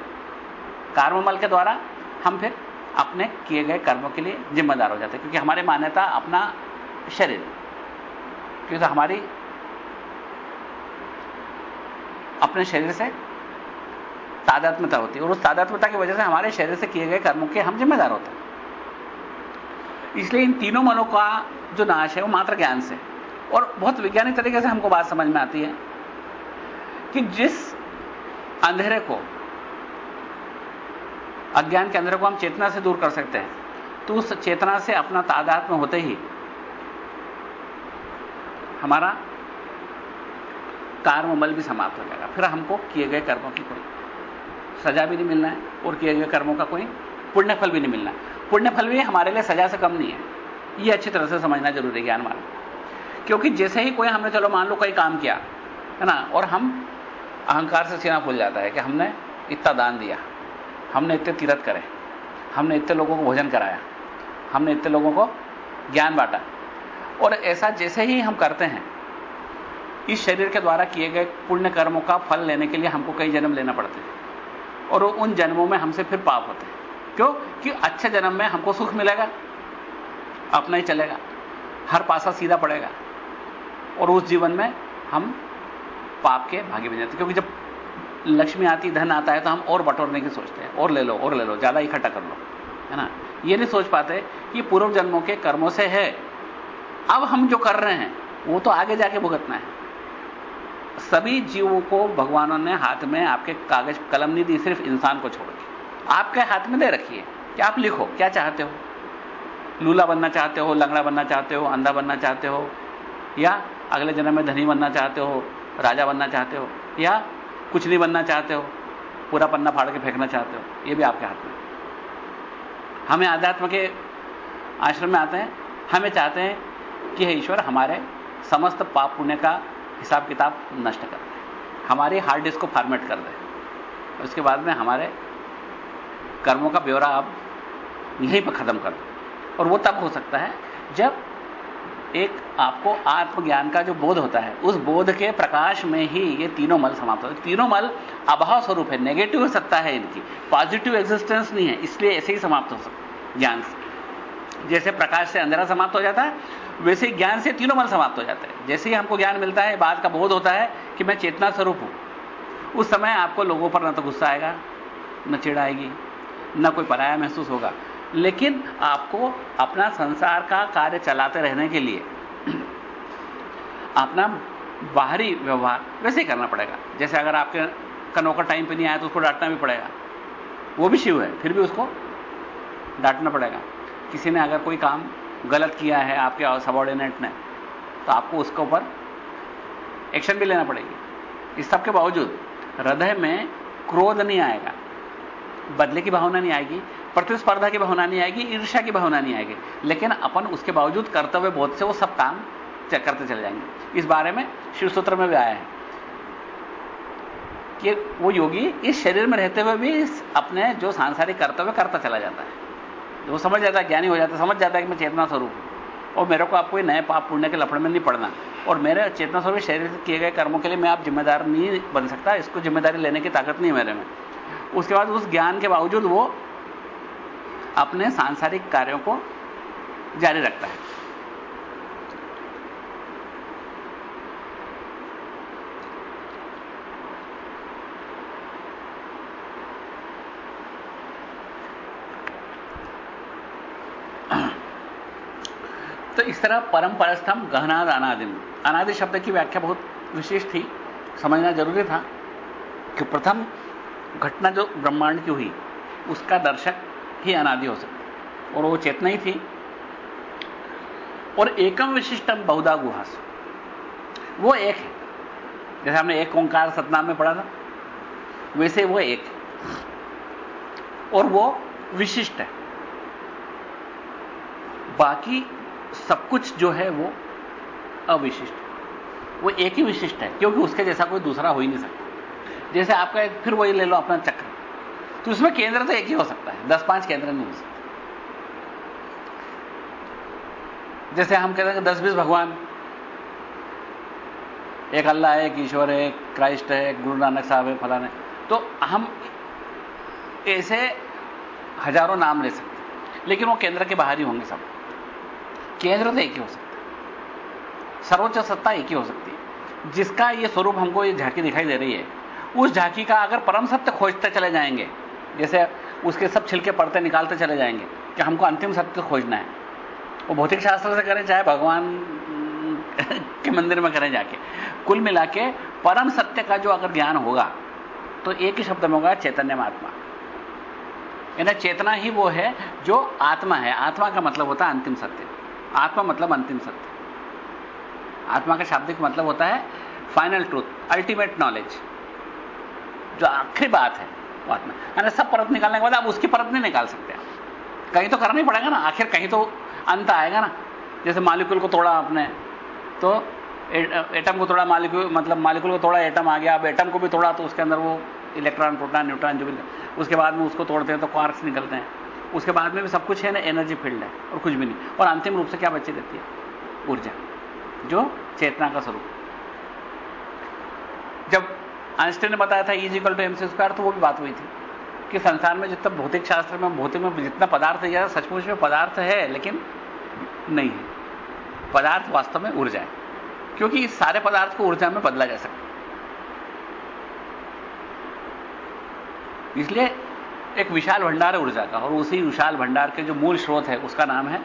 [SPEAKER 1] कार्ममल के द्वारा हम फिर अपने किए गए कर्मों के लिए जिम्मेदार हो जाते हैं, क्योंकि हमारी मान्यता अपना शरीर क्योंकि हमारी अपने शरीर से तादात्मता होती है, और उस तादात्मता की वजह से हमारे शरीर से किए गए कर्मों के हम जिम्मेदार होते हैं। इसलिए इन तीनों मनों का जो नाश है, वो मात्र ज्ञान से और बहुत वैज्ञानिक तरीके से हमको बात समझ में आती है कि जिस अंधेरे को। अज्ञान के अंधेरे को हम चेतना से दूर कर सकते हैं। तो उस चेतना से अपना तादाद में होते ही हमारा कार्म बल भी समाप्त हो जाएगा। फिर हमको किए गए कर्मों की कोई सजा भी नहीं मिलना है और किए गए कर्मों का कोई पुण्य फल भी नहीं मिलना पुण्य फल भी हमारे लिए सजा से कम नहीं है। यह अच्छी तरह से समझना ज़रूरी है ज्ञान वाला क्योंकि जैसे ही कोई हमने, चलो मान लो कोई काम किया, है ना, और हम अहंकार से सीना फूल जाता है कि हमने इतना दान दिया, हमने इतने तीरथ करे, हमने इतने लोगों को भोजन कराया, हमने इतने लोगों को ज्ञान बांटा। और ऐसा जैसे ही हम करते हैं, इस शरीर के द्वारा किए गए पुण्य कर्मों का फल लेने के लिए हमको कई जन्म लेना पड़ते हैं। और उन जन्मों में हमसे फिर पाप होते हैं। क्यों? कि अच्छे जन्म में हमको सुख मिलेगा, अपना ही चलेगा, हर पासा सीधा पड़ेगा। और उस जीवन में हम पाप के भागी बन जाते क्योंकि जब लक्ष्मी आती, धन आता है तो हम और बटोरने की सोचते हैं। और ले लो, और ले लो, ज़्यादा इकट्ठा कर लो। है ना? ये नहीं सोच पाते कि पूर्व जन्मों के कर्मों से है। अब हम जो कर रहे हैं, वो तो आगे जाके भुगतना है। सभी जीवों को भगवानों ने हाथ में आपके कागज़, कलम नहीं दी, सिर्फ़ इंसान को छोड़ के। आपके हाथ में दे रखी है। कि आप लिखो? क्या चाहते हो? लूला बनना चाहते हो, लंगड़ा बनना चाहते हो अंधा बनना चाहते हो, या अगले जन्म में धनी बनना चाहते हो? राजा बनना चाहते हो, या कुछ नहीं बनना चाहते हो, पूरा पन्ना फाड़ के फेंकना चाहते हो, ये भी आपके हाथ में। हमें आध्यात्म के आश्रम में आते हैं, हमें चाहते हैं कि हे ईश्वर, हमारे समस्त पाप पुण्य का हिसाब किताब नष्ट कर दे, हमारी हार्ड डिस्क को फॉर्मेट कर दे। उसके बाद में हमारे कर्मों का ब्यौरा आप यहीं पर खत्म कर दो। और वो तब हो सकता है जब एक आपको आत्मज्ञान का जो बोध होता है, उस बोध के प्रकाश में ही ये तीनों मल समाप्त होते तीनों मल अभाव स्वरूप है नेगेटिव सत्ता है इनकी पॉजिटिव एग्जिस्टेंस नहीं है, इसलिए ऐसे ही समाप्त हो सकते ज्ञान से। जैसे प्रकाश से अंधेरा समाप्त हो जाता है, वैसे ही ज्ञान से तीनों मल समाप्त हो जाते हैं। जैसे ही हमको ज्ञान मिलता है, बात का बोध होता है कि मैं चेतना स्वरूप हूँ। उस समय आपको लोगों पर न तो गुस्सा आएगा, न चिड़ आएगी, न कोई पराया महसूस होगा। लेकिन आपको अपना संसार का कार्य चलाते रहने के लिए अपना बाहरी व्यवहार वैसे ही करना पड़ेगा। जैसे अगर आपके का नौकर टाइम पे नहीं आया तो उसको डांटना भी पड़ेगा। वो भी शिव है, फिर भी उसको डांटना पड़ेगा। किसी ने अगर कोई काम गलत किया है आपके सबॉर्डिनेट ने तो आपको उसके ऊपर एक्शन भी लेना पड़ेगी। इस सब के बावजूद, हृदय में क्रोध नहीं आएगा, बदले की भावना नहीं आएगी। प्रतिस्पर्धा की भावना नहीं आएगी, ईर्ष्या की भावना नहीं आएगी। लेकिन अपन उसके बावजूद कर्तव्य बोध से वो सब काम करते चले जाएँगे। इस बारे में शिव सूत्र में भी आया है कि वो योगी इस शरीर में रहते हुए भी अपने जो सांसारिक कर्तव्य करता चला जाता है। वो समझ जाता है, ज्ञानी हो जाता है, समझ जाता है कि मैं चेतना स्वरूप हूँ। और मेरे को आप कोई नए पाप पुण्य के लफड़े में नहीं पड़ना। और मेरे चेतना स्वरूप शरीर किए गए कर्मों के लिए मैं आप जिम्मेदार नहीं बन सकता, इसको ज़िम्मेदारी लेने की ताकत नहीं है मेरे में। उसके बाद उस ज्ञान के बावजूद वो अपने सांसारिक कार्यों को जारी रखता है। तो इस तरह परम परस्थम गहनाद अनादिम अनादि शब्द की व्याख्या बहुत विशेष थी, समझना ज़रूरी था कि प्रथम घटना जो ब्रह्मांड की हुई, उसका दर्शक ही अनादि हो सकता और वो चेतना ही थी। और एकम विशिष्टम बहुधा गुहास। वो एक है। जैसे हमने एक ओंकार सतनाम में पढ़ा था, वैसे वो एक है। और वो विशिष्ट है। बाकी सब कुछ जो है वो अविशिष्ट। वो एक ही विशिष्ट है, क्योंकि उसके जैसा कोई दूसरा हो ही नहीं सकता। जैसे आपका एक फिर वही ले लो अपना चक्र। तो उसमें केंद्र तो एक ही हो सकता है, दस पाँच केंद्र नहीं हो सकते। जैसे हम कहते हैं दस बीस भगवान। एक अल्लाह है एक ईश्वर है एक क्राइस्ट है एक गुरु नानक साहब है फलाने। तो हम ऐसे हज़ारों नाम ले सकते लेकिन वो केंद्र के बाहर ही होंगे सब। केंद्र तो एक ही हो सकता है। सर्वोच्च सत्ता एक ही हो सकती है। जिसका ये स्वरूप हमको ये झांकी दिखाई दे रही है, उस झांकी का अगर परम सत्य खोजते चले जाएँगे जैसे उसके सब छिलके पड़ते निकालते चले जाएँगे कि हमको अंतिम सत्य खोजना है। वो भौतिक शास्त्र से करें, चाहे भगवान, के मंदिर में करें जाके। कुल मिला के परम सत्य का जो अगर ज्ञान होगा तो एक ही शब्द में होगा चैतन्य आत्मा यानी चेतना ही वो है जो आत्मा है। आत्मा का मतलब होता है अंतिम सत्य। आत्मा मतलब अंतिम सत्य। आत्मा का शाब्दिक मतलब होता है फाइनल ट्रूथ अल्टीमेट नॉलेज जो आखिरी बात है। वो आत्मा यानी सब परत निकालने के बाद आप उसकी परत नहीं निकाल सकते। कहीं तो करना ही पड़ेगा ना। आखिर कहीं तो अंत आएगा ना। जैसे मालिकुल को तोड़ा आपने तो एटम को तोड़ा मालिक्यूल मतलब मालिकुल को तोड़ा एटम आ गया। अब एटम को भी तोड़ा तो उसके अंदर वो इलेक्ट्रॉन प्रोटॉन न्यूट्रॉन जो भी उसके बाद में उसको तोड़ते हैं तो क्वार्क्स निकलते हैं। उसके बाद में भी सब कुछ है ना एनर्जी फ़ील्ड है, और कुछ भी नहीं। और अंतिम रूप से क्या बच्चे देती है? ऊर्जा, जो चेतना का स्वरूप। जब आइंस्टाइन ने बताया था is equal to M C square तो वो भी बात हुई थी कि संसार में जितना भौतिक शास्त्र में, भौतिक में जितना पदार्थ है, सचमुच में पदार्थ है, लेकिन नहीं है। पदार्थ वास्तव में ऊर्जा है, क्योंकि इस सारे पदार्थ को ऊर्जा में बदला जा सकता इसलिए एक विशाल भंडार है ऊर्जा का, और उसी विशाल भंडार के जो मूल स्रोत है, उसका नाम है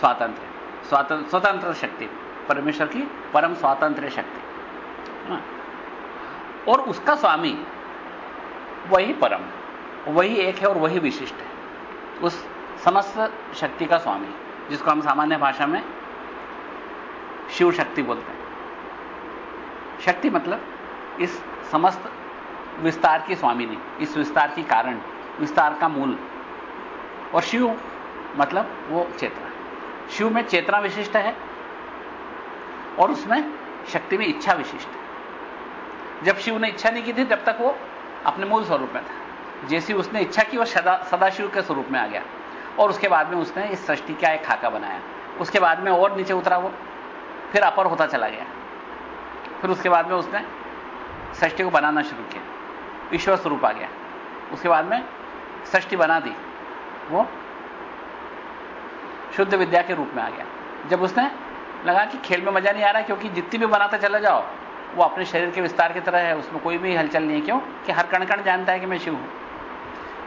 [SPEAKER 1] स्वातंत्र, स्वतंत्र शक्ति, परमेश्वर की परम स्वातंत्र शक्ति। हाँ। और उसका स्वामी, वही परम, वही एक है और वही विशिष्ट है। उस समस्त शक्ति का स्वामी, जिसको हम सामान्य भाषा में शिव शक्ति बोलते हैं। शक्ति मतलब इस समस्त विस्तार की स्वामी नहीं, इस विस्तार की कारण, विस्तार का मूल। और शिव मतलब वो चेतना। शिव में चेतना विशिष्ट है और उसमें शक्ति में इच्छा विशिष्ट है। जब शिव ने इच्छा नहीं की थी, तब तक वो अपने मूल स्वरूप में था। जैसी उसने इच्छा की, वो सदा, सदाशिव के स्वरूप में आ गया। और उसके बाद में उसने इस सृष्टि का एक खाका बनाया। उसके बाद में और नीचे उतरा वो। फिर अपर होता चला गया। फिर उसके बाद में उसने षष्टि को बनाना शुरू किया। ईश्वर स्वरूप आ गया। उसके बाद में षष्टि बना दी। वो शुद्ध विद्या के रूप में आ गया। जब उसने लगा कि खेल में मज़ा नहीं आ रहा, क्योंकि जितनी भी बनाते चले जाओ वो अपने शरीर के विस्तार की तरह है, उसमें कोई भी हलचल नहीं है। क्यों? कि हर कण कण जानता है कि मैं शिव हूँ।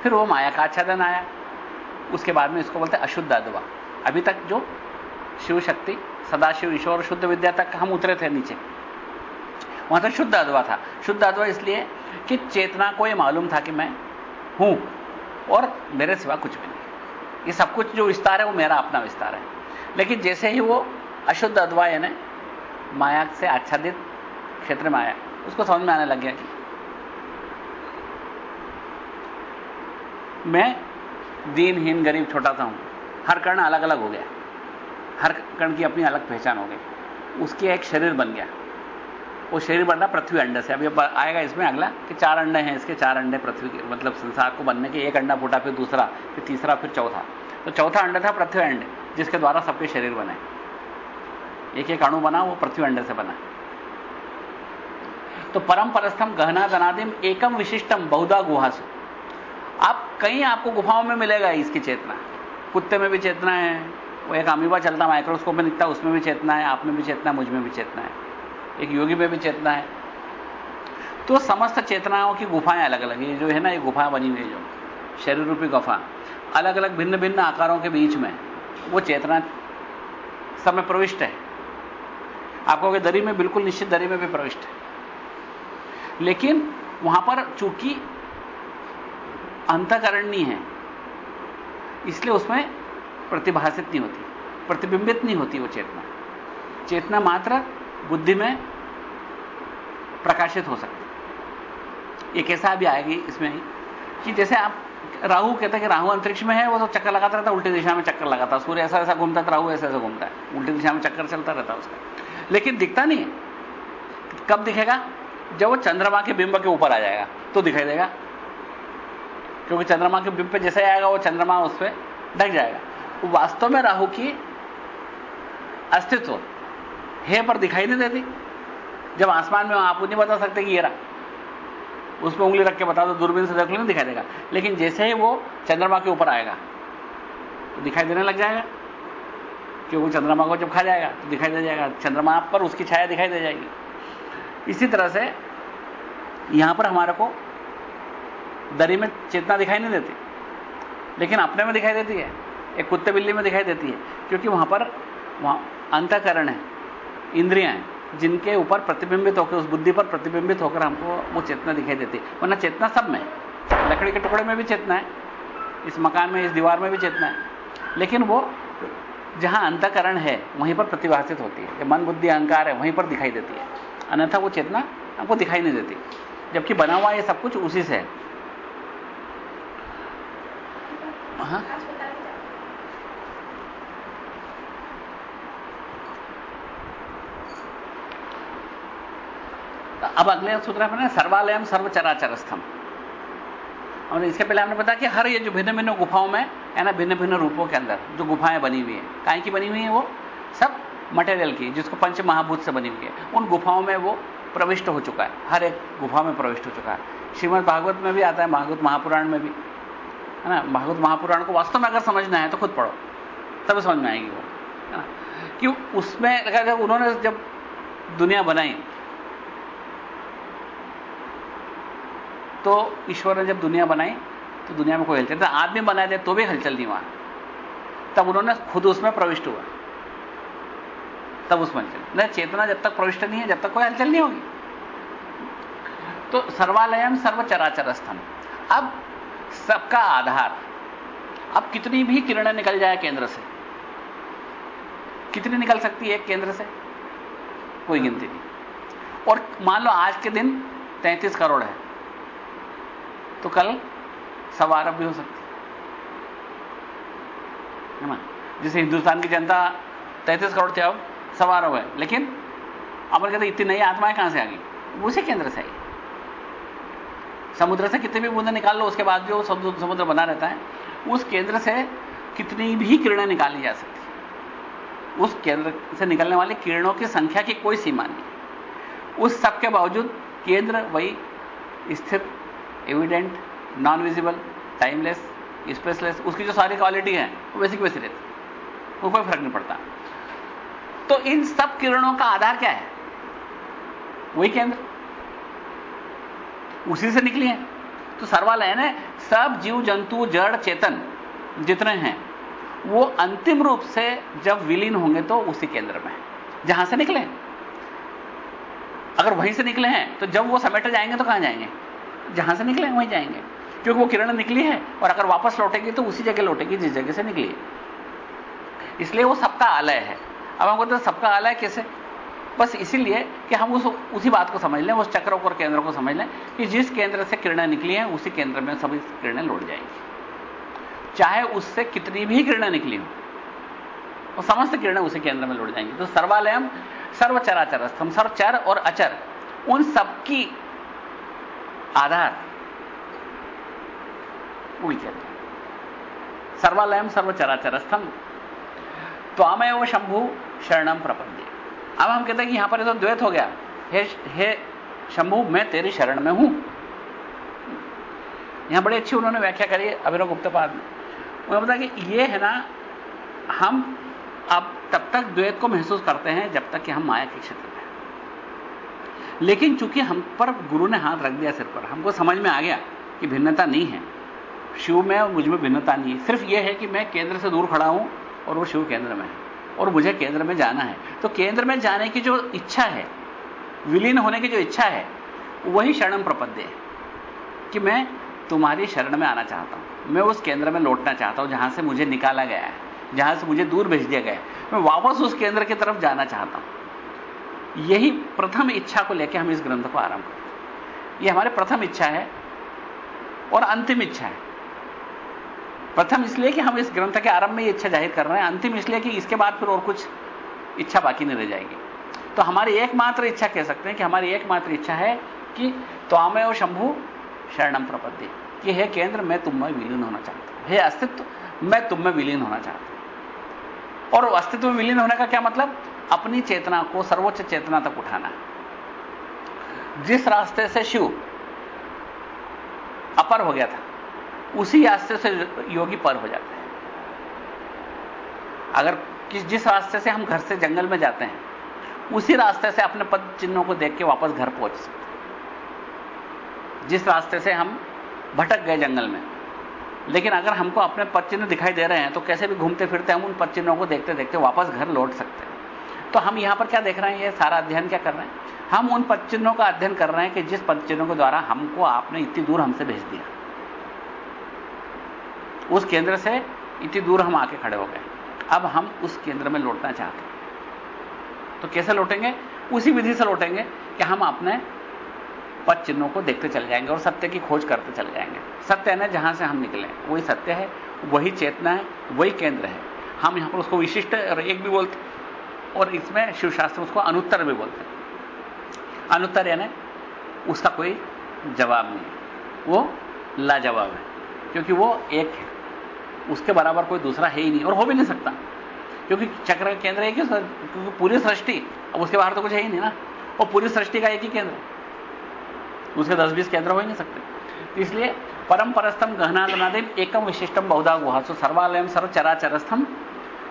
[SPEAKER 1] फिर वो माया का आच्छादन आया। उसके बाद में इसको बोलते हैं अशुद्ध अदवा। अभी तक जो शिव शक्ति, सदाशिव ईश्वर शुद्ध विद्या तक हम उतरे थे नीचे। वहाँ तक शुद्ध अदवा था। शुद्ध अदवा इसलिए कि चेतना को यह मालूम था कि मैं हूँ और मेरे सिवा कुछ भी नहीं। ये सब कुछ जो विस्तार है, वो मेरा अपना विस्तार है। लेकिन जैसे ही वो अशुद्ध अदवा यानी माया से आच्छादित क्षेत्र में आया। उसको समझ में आने लग गया कि मैं दीनहीन, गरीब, छोटा सा हूँ। हर कर्ण अलग अलग हो गया। हर कर्ण की अपनी अलग पहचान हो गई। उसकी एक शरीर बन गया। वो शरीर बनना पृथ्वी अंडे से। अभी आएगा इसमें अगला कि चार अंडे हैं इसके, चार अंडे पृथ्वी के मतलब संसार को बनने के, एक अंडा फूटा, फिर दूसरा, फिर तीसरा, फिर चौथा। तो चौथा अंडा था पृथ्वी अंडे, जिसके द्वारा सबके शरीर बने। एक एक अणु बना, वो पृथ्वी अंडे से बना। तो परम परस्थम गहना गनादिम एकम विशिष्टम बहुधा गुहा से। आप कहीं आपको गुफाओं में मिलेगा इसकी चेतना। कुत्ते में भी चेतना है, वो एक अमीबा चलता माइक्रोस्कोप में दिखता, उसमें भी चेतना है, आप में भी चेतना है, मुझमें भी चेतना है। एक योगी में भी चेतना है। तो समस्त चेतनाओं की गुफाएँ अलग अलग ये जो है ना, ये गुफा बनी हुई है जो शरीर रूपी गुफा। अलग अलग भिन्न भिन्न आकारों के बीच में वो चेतना सब में प्रविष्ट है। आपको दरी में, बिल्कुल निश्चित दरी में भी प्रविष्ट है। लेकिन वहाँ पर चूँकि अंतकरणनी है, इसलिए उसमें प्रतिभाषित नहीं होती, प्रतिबिंबित नहीं होती वो चेतना। चेतना मात्र बुद्धि में प्रकाशित हो सकती ये कैसा अभी आएगी इसमें कि जैसे आप, राहु कहते हैं कि राहु अंतरिक्ष में है, वो तो चक्कर लगाता रहता उल्टी दिशा में चक्कर लगाता सूर्य ऐसा ऐसा घूमता है राहु ऐसा ऐसा घूमता है, उल्टी दिशा में चक्कर चलता रहता उसका। लेकिन दिखता नहीं है। कब दिखेगा? जब वो चंद्रमा के बिंब के ऊपर आ जाएगा तो दिखाई देगा। क्योंकि चंद्रमा के बिंब पे जैसे आएगा, वो चंद्रमा उस पर ढक जाएगा। वास्तव में राहु की अस्तित्व है पर दिखाई नहीं देती। जब आसमान में आप नहीं बता सकते कि ये रहा। उस पर उंगली रख के बता दो, दूरबीन से देख लो दिखाई देगा। लेकिन जैसे ही वो चंद्रमा के ऊपर आएगा तो दिखाई देने लग जाएगा। क्योंकि चंद्रमा को जब खा जाएगा तो दिखाई दे जाएगा, चंद्रमा पर उसकी छाया दिखाई दे जाएगी। इसी तरह से यहाँ पर हमारे को दरी में चेतना दिखाई नहीं देती, लेकिन अपने में दिखाई देती है, एक कुत्ते बिल्ली में दिखाई देती है, क्योंकि वहाँ पर वहाँ अंतकरण है, इंद्रियाँ हैं, जिनके ऊपर प्रतिबिंबित होकर, उस बुद्धि पर प्रतिबिंबित होकर हमको वो चेतना दिखाई देती है। वरना चेतना सब में, लकड़ी के टुकड़े में भी चेतना है, इस मकान में, इस दीवार में भी चेतना है, लेकिन वो जहाँ अंतकरण है, वहीं पर प्रतिभाषित होती है मन, बुद्धि, अहंकार है, वहीं पर दिखाई देती है। अन्यथा वो चेतना आपको दिखाई नहीं देती। जबकि बना हुआ ये सब कुछ उसी से है। हाँ? अब अगले सूत्र में सर्वालयम सर्वचराचर स्थम और इसके पहले हमने बताया कि हर ये जो भिन्न भिन्न गुफाओं में, है ना भिन्न भिन्न रूपों के अंदर जो गुफाएँ बनी हुई हैं काय की बनी हुई है वो? मटेरियल की, जिसको पंच महाभूत से बनी हुई है, उन गुफाओं में वो प्रविष्ट हो चुका है। हर एक गुफा में प्रविष्ट हो चुका है। श्रीमद भागवत में भी आता है, भागवत महापुराण में भी। है ना? भागवत महापुराण को वास्तव में अगर समझना है तो खुद पढ़ो। तब समझ में आएगी वो। है ना? कि उसमें उन्होंने जब दुनिया बनाई तो ईश्वर ने जब दुनिया बनाई तो दुनिया में कोई हलचल आदमी बनाए थे तो भी हलचल नहीं वहाँ तब उन्होंने खुद उसमें प्रविष्ट हुआ। तब उसमें हलचल नहीं चेतना जब तक प्रविष्ट नहीं है, जब तक कोई हलचल नहीं होगी। तो सर्वालयम सर्वचराचर स्थम। अब सबका आधार, अब कितनी भी किरणें निकल जाए केंद्र से, कितनी निकल सकती है केंद्र से? कोई गिनती नहीं। और मान लो आज के दिन 33 करोड़ है तो कल सवा अरब भी हो सकती है। ना? जैसे हिंदुस्तान की जनता 33 करोड़ थे अब सवा अरब है लेकिन अमर कहते, इतनी नई आत्माएँ कहाँ से आ गई? उसी केंद्र से आई। समुद्र से कितने भी बूंदे निकाल लो, उसके बाद भी वो समुद्र बना रहता है। उस केंद्र से कितनी भी किरणें निकाली जा सकती उस केंद्र से निकलने वाली किरणों की संख्या की कोई सीमा नहीं। उस सब के बावजूद केंद्र वही स्थिर evident non visible timeless spaceless उसकी जो सारी क्वालिटी है, वो वैसी की वैसी रहती वो कोई फ़र्क नहीं पड़ता। तो इन सब किरणों का आधार क्या है? वही केंद्र। उसी से निकली है। तो सर्वालयन है सब जीव, जंतु, जड़, चेतन, जितने हैं, वो अंतिम रूप से जब विलीन होंगे तो उसी केंद्र में जहाँ से निकले अगर वहीं से निकले हैं तो जब वो समेटे जाएँगे तो कहाँ जाएँगे? जहाँ से निकले वहीं जाएँगे। क्योंकि वो किरण निकली है, और अगर वापस लौटेगी तो उसी जगह लौटेगी जिस जगह से निकली इसलिए वो सबका आलय है। अब हम बोलते सबका आलय कैसे? बस इसीलिए कि हम उस, उसी बात को समझ लें, उस चक्रों और केंद्र को समझ लें कि जिस केंद्र से किरणें निकली हैं, उसी केंद्र में सभी किरणें लौट जाएँगी। चाहे उससे कितनी भी किरणें निकली हो और समस्त किरणें उसी केंद्र में लौट जाएँगी। तो सर्वालयम सर्वचराचर स्तंभ सर्वचर और अचर, उन सबकी आधार वही केंद्र सर्वालयम सर्वचराचर स्तंभ त्वामय वो शंभु शरणम प्रपंदे अब हम कहते हैं कि यहाँ पर तो द्वैत हो गया। हे हे शंभु मैं तेरी शरण में हूँ। यहाँ बड़ी अच्छी उन्होंने व्याख्या करी अभिनव गुप्तपाद में। उन्होंने बताया कि ये है ना, हम अब तब तक द्वैत को महसूस करते हैं जब तक कि हम माया के क्षेत्र में लेकिन चूँकि हम पर गुरु ने हाथ रख दिया सिर पर, हमको समझ में आ गया कि भिन्नता नहीं है। शिव में और मुझमें भिन्नता नहीं है। सिर्फ़ यह है कि मैं केंद्र से दूर खड़ा हूँ और वो शिव केंद्र में है। और मुझे केंद्र में जाना है। तो केंद्र में जाने की जो इच्छा है, विलीन होने की जो इच्छा है, वही शरणम प्रपद्य है। कि मैं तुम्हारी शरण में आना चाहता हूँ। मैं उस केंद्र में लौटना चाहता हूँ, जहाँ से मुझे निकाला गया है, जहाँ से मुझे दूर भेज दिया गया है। मैं वापस उस केंद्र की तरफ़ जाना चाहता हूँ। यही प्रथम इच्छा को लेकर हम इस ग्रंथ को आरंभ करते हैं। यह हमारे प्रथम इच्छा है और अंतिम इच्छा है। प्रथम इसलिए कि हम इस ग्रंथ के आरंभ में ये इच्छा ज़ाहिर कर रहे हैं, अंतिम इसलिए कि इसके बाद फिर और कुछ इच्छा बाकी नहीं रह जाएगी। तो हमारी एकमात्र इच्छा कह सकते हैं कि हमारी एकमात्र इच्छा है कि त्वामय और शंभु शरणम प्रपत्ति कि हे केंद्र, मैं तुम में विलीन होना चाहता हूँ। हे अस्तित्व, मैं तुम में विलीन होना चाहता हूँ। और अस्तित्व में विलीन होने का क्या मतलब? अपनी चेतना को सर्वोच्च चेतना तक उठाना। जिस रास्ते से शिव अपर हो गया था उसी रास्ते से योगी पर हो जाते हैं। अगर किस जिस रास्ते से हम घर से जंगल में जाते हैं, उसी रास्ते से अपने पद चिन्हों को देख के वापस घर पहुँच सकते हैं। जिस रास्ते से हम भटक गए जंगल में, लेकिन अगर हमको अपने पद चिन्ह दिखाई दे रहे हैं तो कैसे भी घूमते फिरते हम उन पद चिन्हों को देखते देखते वापस घर लौट सकते हैं। तो हम यहाँ पर क्या देख रहे हैं, ये सारा अध्ययन क्या कर रहे हैं? हम उन पद चिन्हों का अध्ययन कर रहे हैं कि जिस पद चिन्हों के द्वारा हमको आपने इतनी दूर हमसे भेज दिया। उस केंद्र से इतनी दूर हम आके खड़े हो गए। अब हम उस केंद्र में लौटना चाहते हैं। तो कैसे लौटेंगे? उसी विधि से लौटेंगे कि हम अपने पद चिन्हों को देखते चले जाएँगे और सत्य की खोज करते चले जाएँगे। सत्य है ना, जहाँ से हम निकले वही सत्य है, वही चेतना है, वही केंद्र है। हम यहाँ पर उसको विशिष्ट और एक भी बोलते और इसमें शिवशास्त्र उसको अनुत्तर भी बोलते हैं। अनुत्तर यानी उसका कोई जवाब नहीं वो लाजवाब है, क्योंकि वो एक है। उसके बराबर कोई दूसरा है ही नहीं, और हो भी नहीं सकता। क्योंकि चक्र का केंद्र एक ही क्योंकि पूरी सृष्टि, अब उसके बाहर तो कुछ है ही नहीं ना। और पूरी सृष्टि का एक ही केंद्र। उसके दस बीस केंद्र हो ही नहीं सकते। इसलिए परम परस्तम गहना गनादेव एकम विशिष्टम बहुधा गुहासु सर्वालयम सर्व चराचरस्थम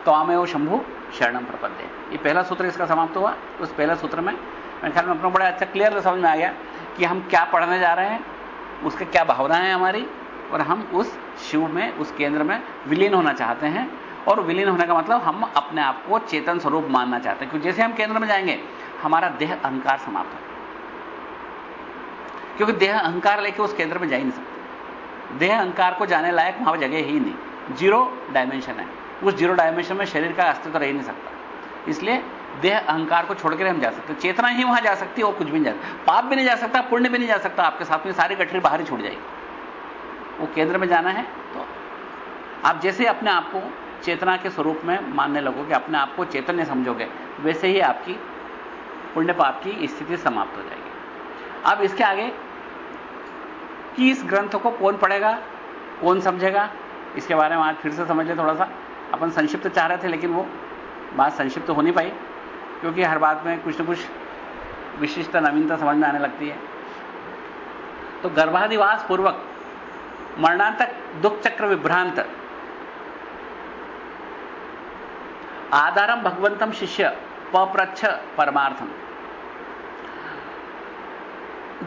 [SPEAKER 1] आमयो शंभु शरणम प्रपद्य। ये पहला सूत्र इसका समाप्त हुआ। उस पहला सूत्र में मेरे ख्याल में अपना बड़ा अच्छा क्लियर समझ में आ गया कि हम क्या पढ़ने जा रहे हैं, उसके क्या भावनाएँ हमारी, और हम उस शिव में, उस केंद्र में विलीन होना चाहते हैं। और विलीन होने का मतलब हम अपने आप को चेतन स्वरूप मानना चाहते हैं। क्योंकि जैसे हम केंद्र में जाएँगे, हमारा देह अहंकार समाप्त हो क्योंकि देह अहंकार लेके उस केंद्र में जा ही नहीं सकते। देह अहंकार को जाने लायक वहाँ जगह ही नहीं। ज़ीरो डायमेंशन है। उस ज़ीरो डायमेंशन में शरीर का अस्तित्व रह नहीं सकता। इसलिए देह अहंकार को छोड़कर हम जा सकते चेतना ही वहाँ जा सकती है, और कुछ भी नहीं जा सकता। पाप भी नहीं जा सकता, पुण्य भी नहीं जा सकता। आपके साथ में सारी गठरी बाहर ही छूट जाएगी। वो केंद्र में जाना है तो आप जैसे अपने आप को चेतना के स्वरूप में मानने लगोगे, अपने आप को चैतन्य समझोगे, वैसे ही आपकी पुण्य पाप की स्थिति समाप्त हो जाएगी। अब इसके आगे कि इस ग्रंथ को कौन पढ़ेगा, कौन समझेगा, इसके बारे में आज फिर से समझ ले थोड़ा सा अपन संक्षिप्त चाह रहे थे, लेकिन वो बात संक्षिप्त हो नहीं पाई, क्योंकि हर बात में कुछ ना कुछ विशिष्ट नवीनता समझ में आने लगती है। तो गर्भाधिवास पूर्वक मरणांतक दुख चक्र विभ्रांत। आधारम भगवंतम शिष्य, पप्रच्छ परमार्थम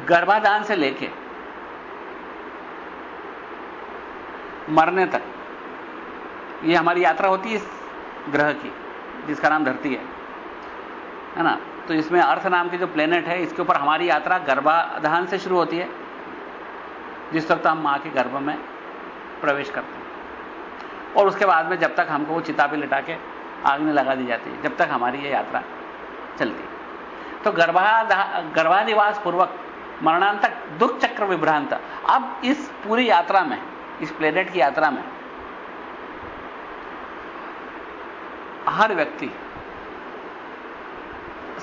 [SPEAKER 1] गर्भाधान से लेके मरने तक, ये हमारी यात्रा होती है इस ग्रह की, जिसका नाम धरती है। है ना? तो इसमें अर्थ नाम की जो प्लेनेट है, इसके ऊपर हमारी यात्रा गर्भाधान से शुरू होती है। जिस वक्त हम माँ के गर्भ में प्रवेश करते हैं। और उसके बाद में जब तक हमको वो चिता पे लिटा के आग में लगा दी जाती है, जब तक हमारी ये यात्रा चलती है। तो गर्भा गर्भाधिवास पूर्वक मरणांतक दुख चक्र विभ्रांत। अब इस पूरी यात्रा में, इस प्लेनेट की यात्रा में हर व्यक्ति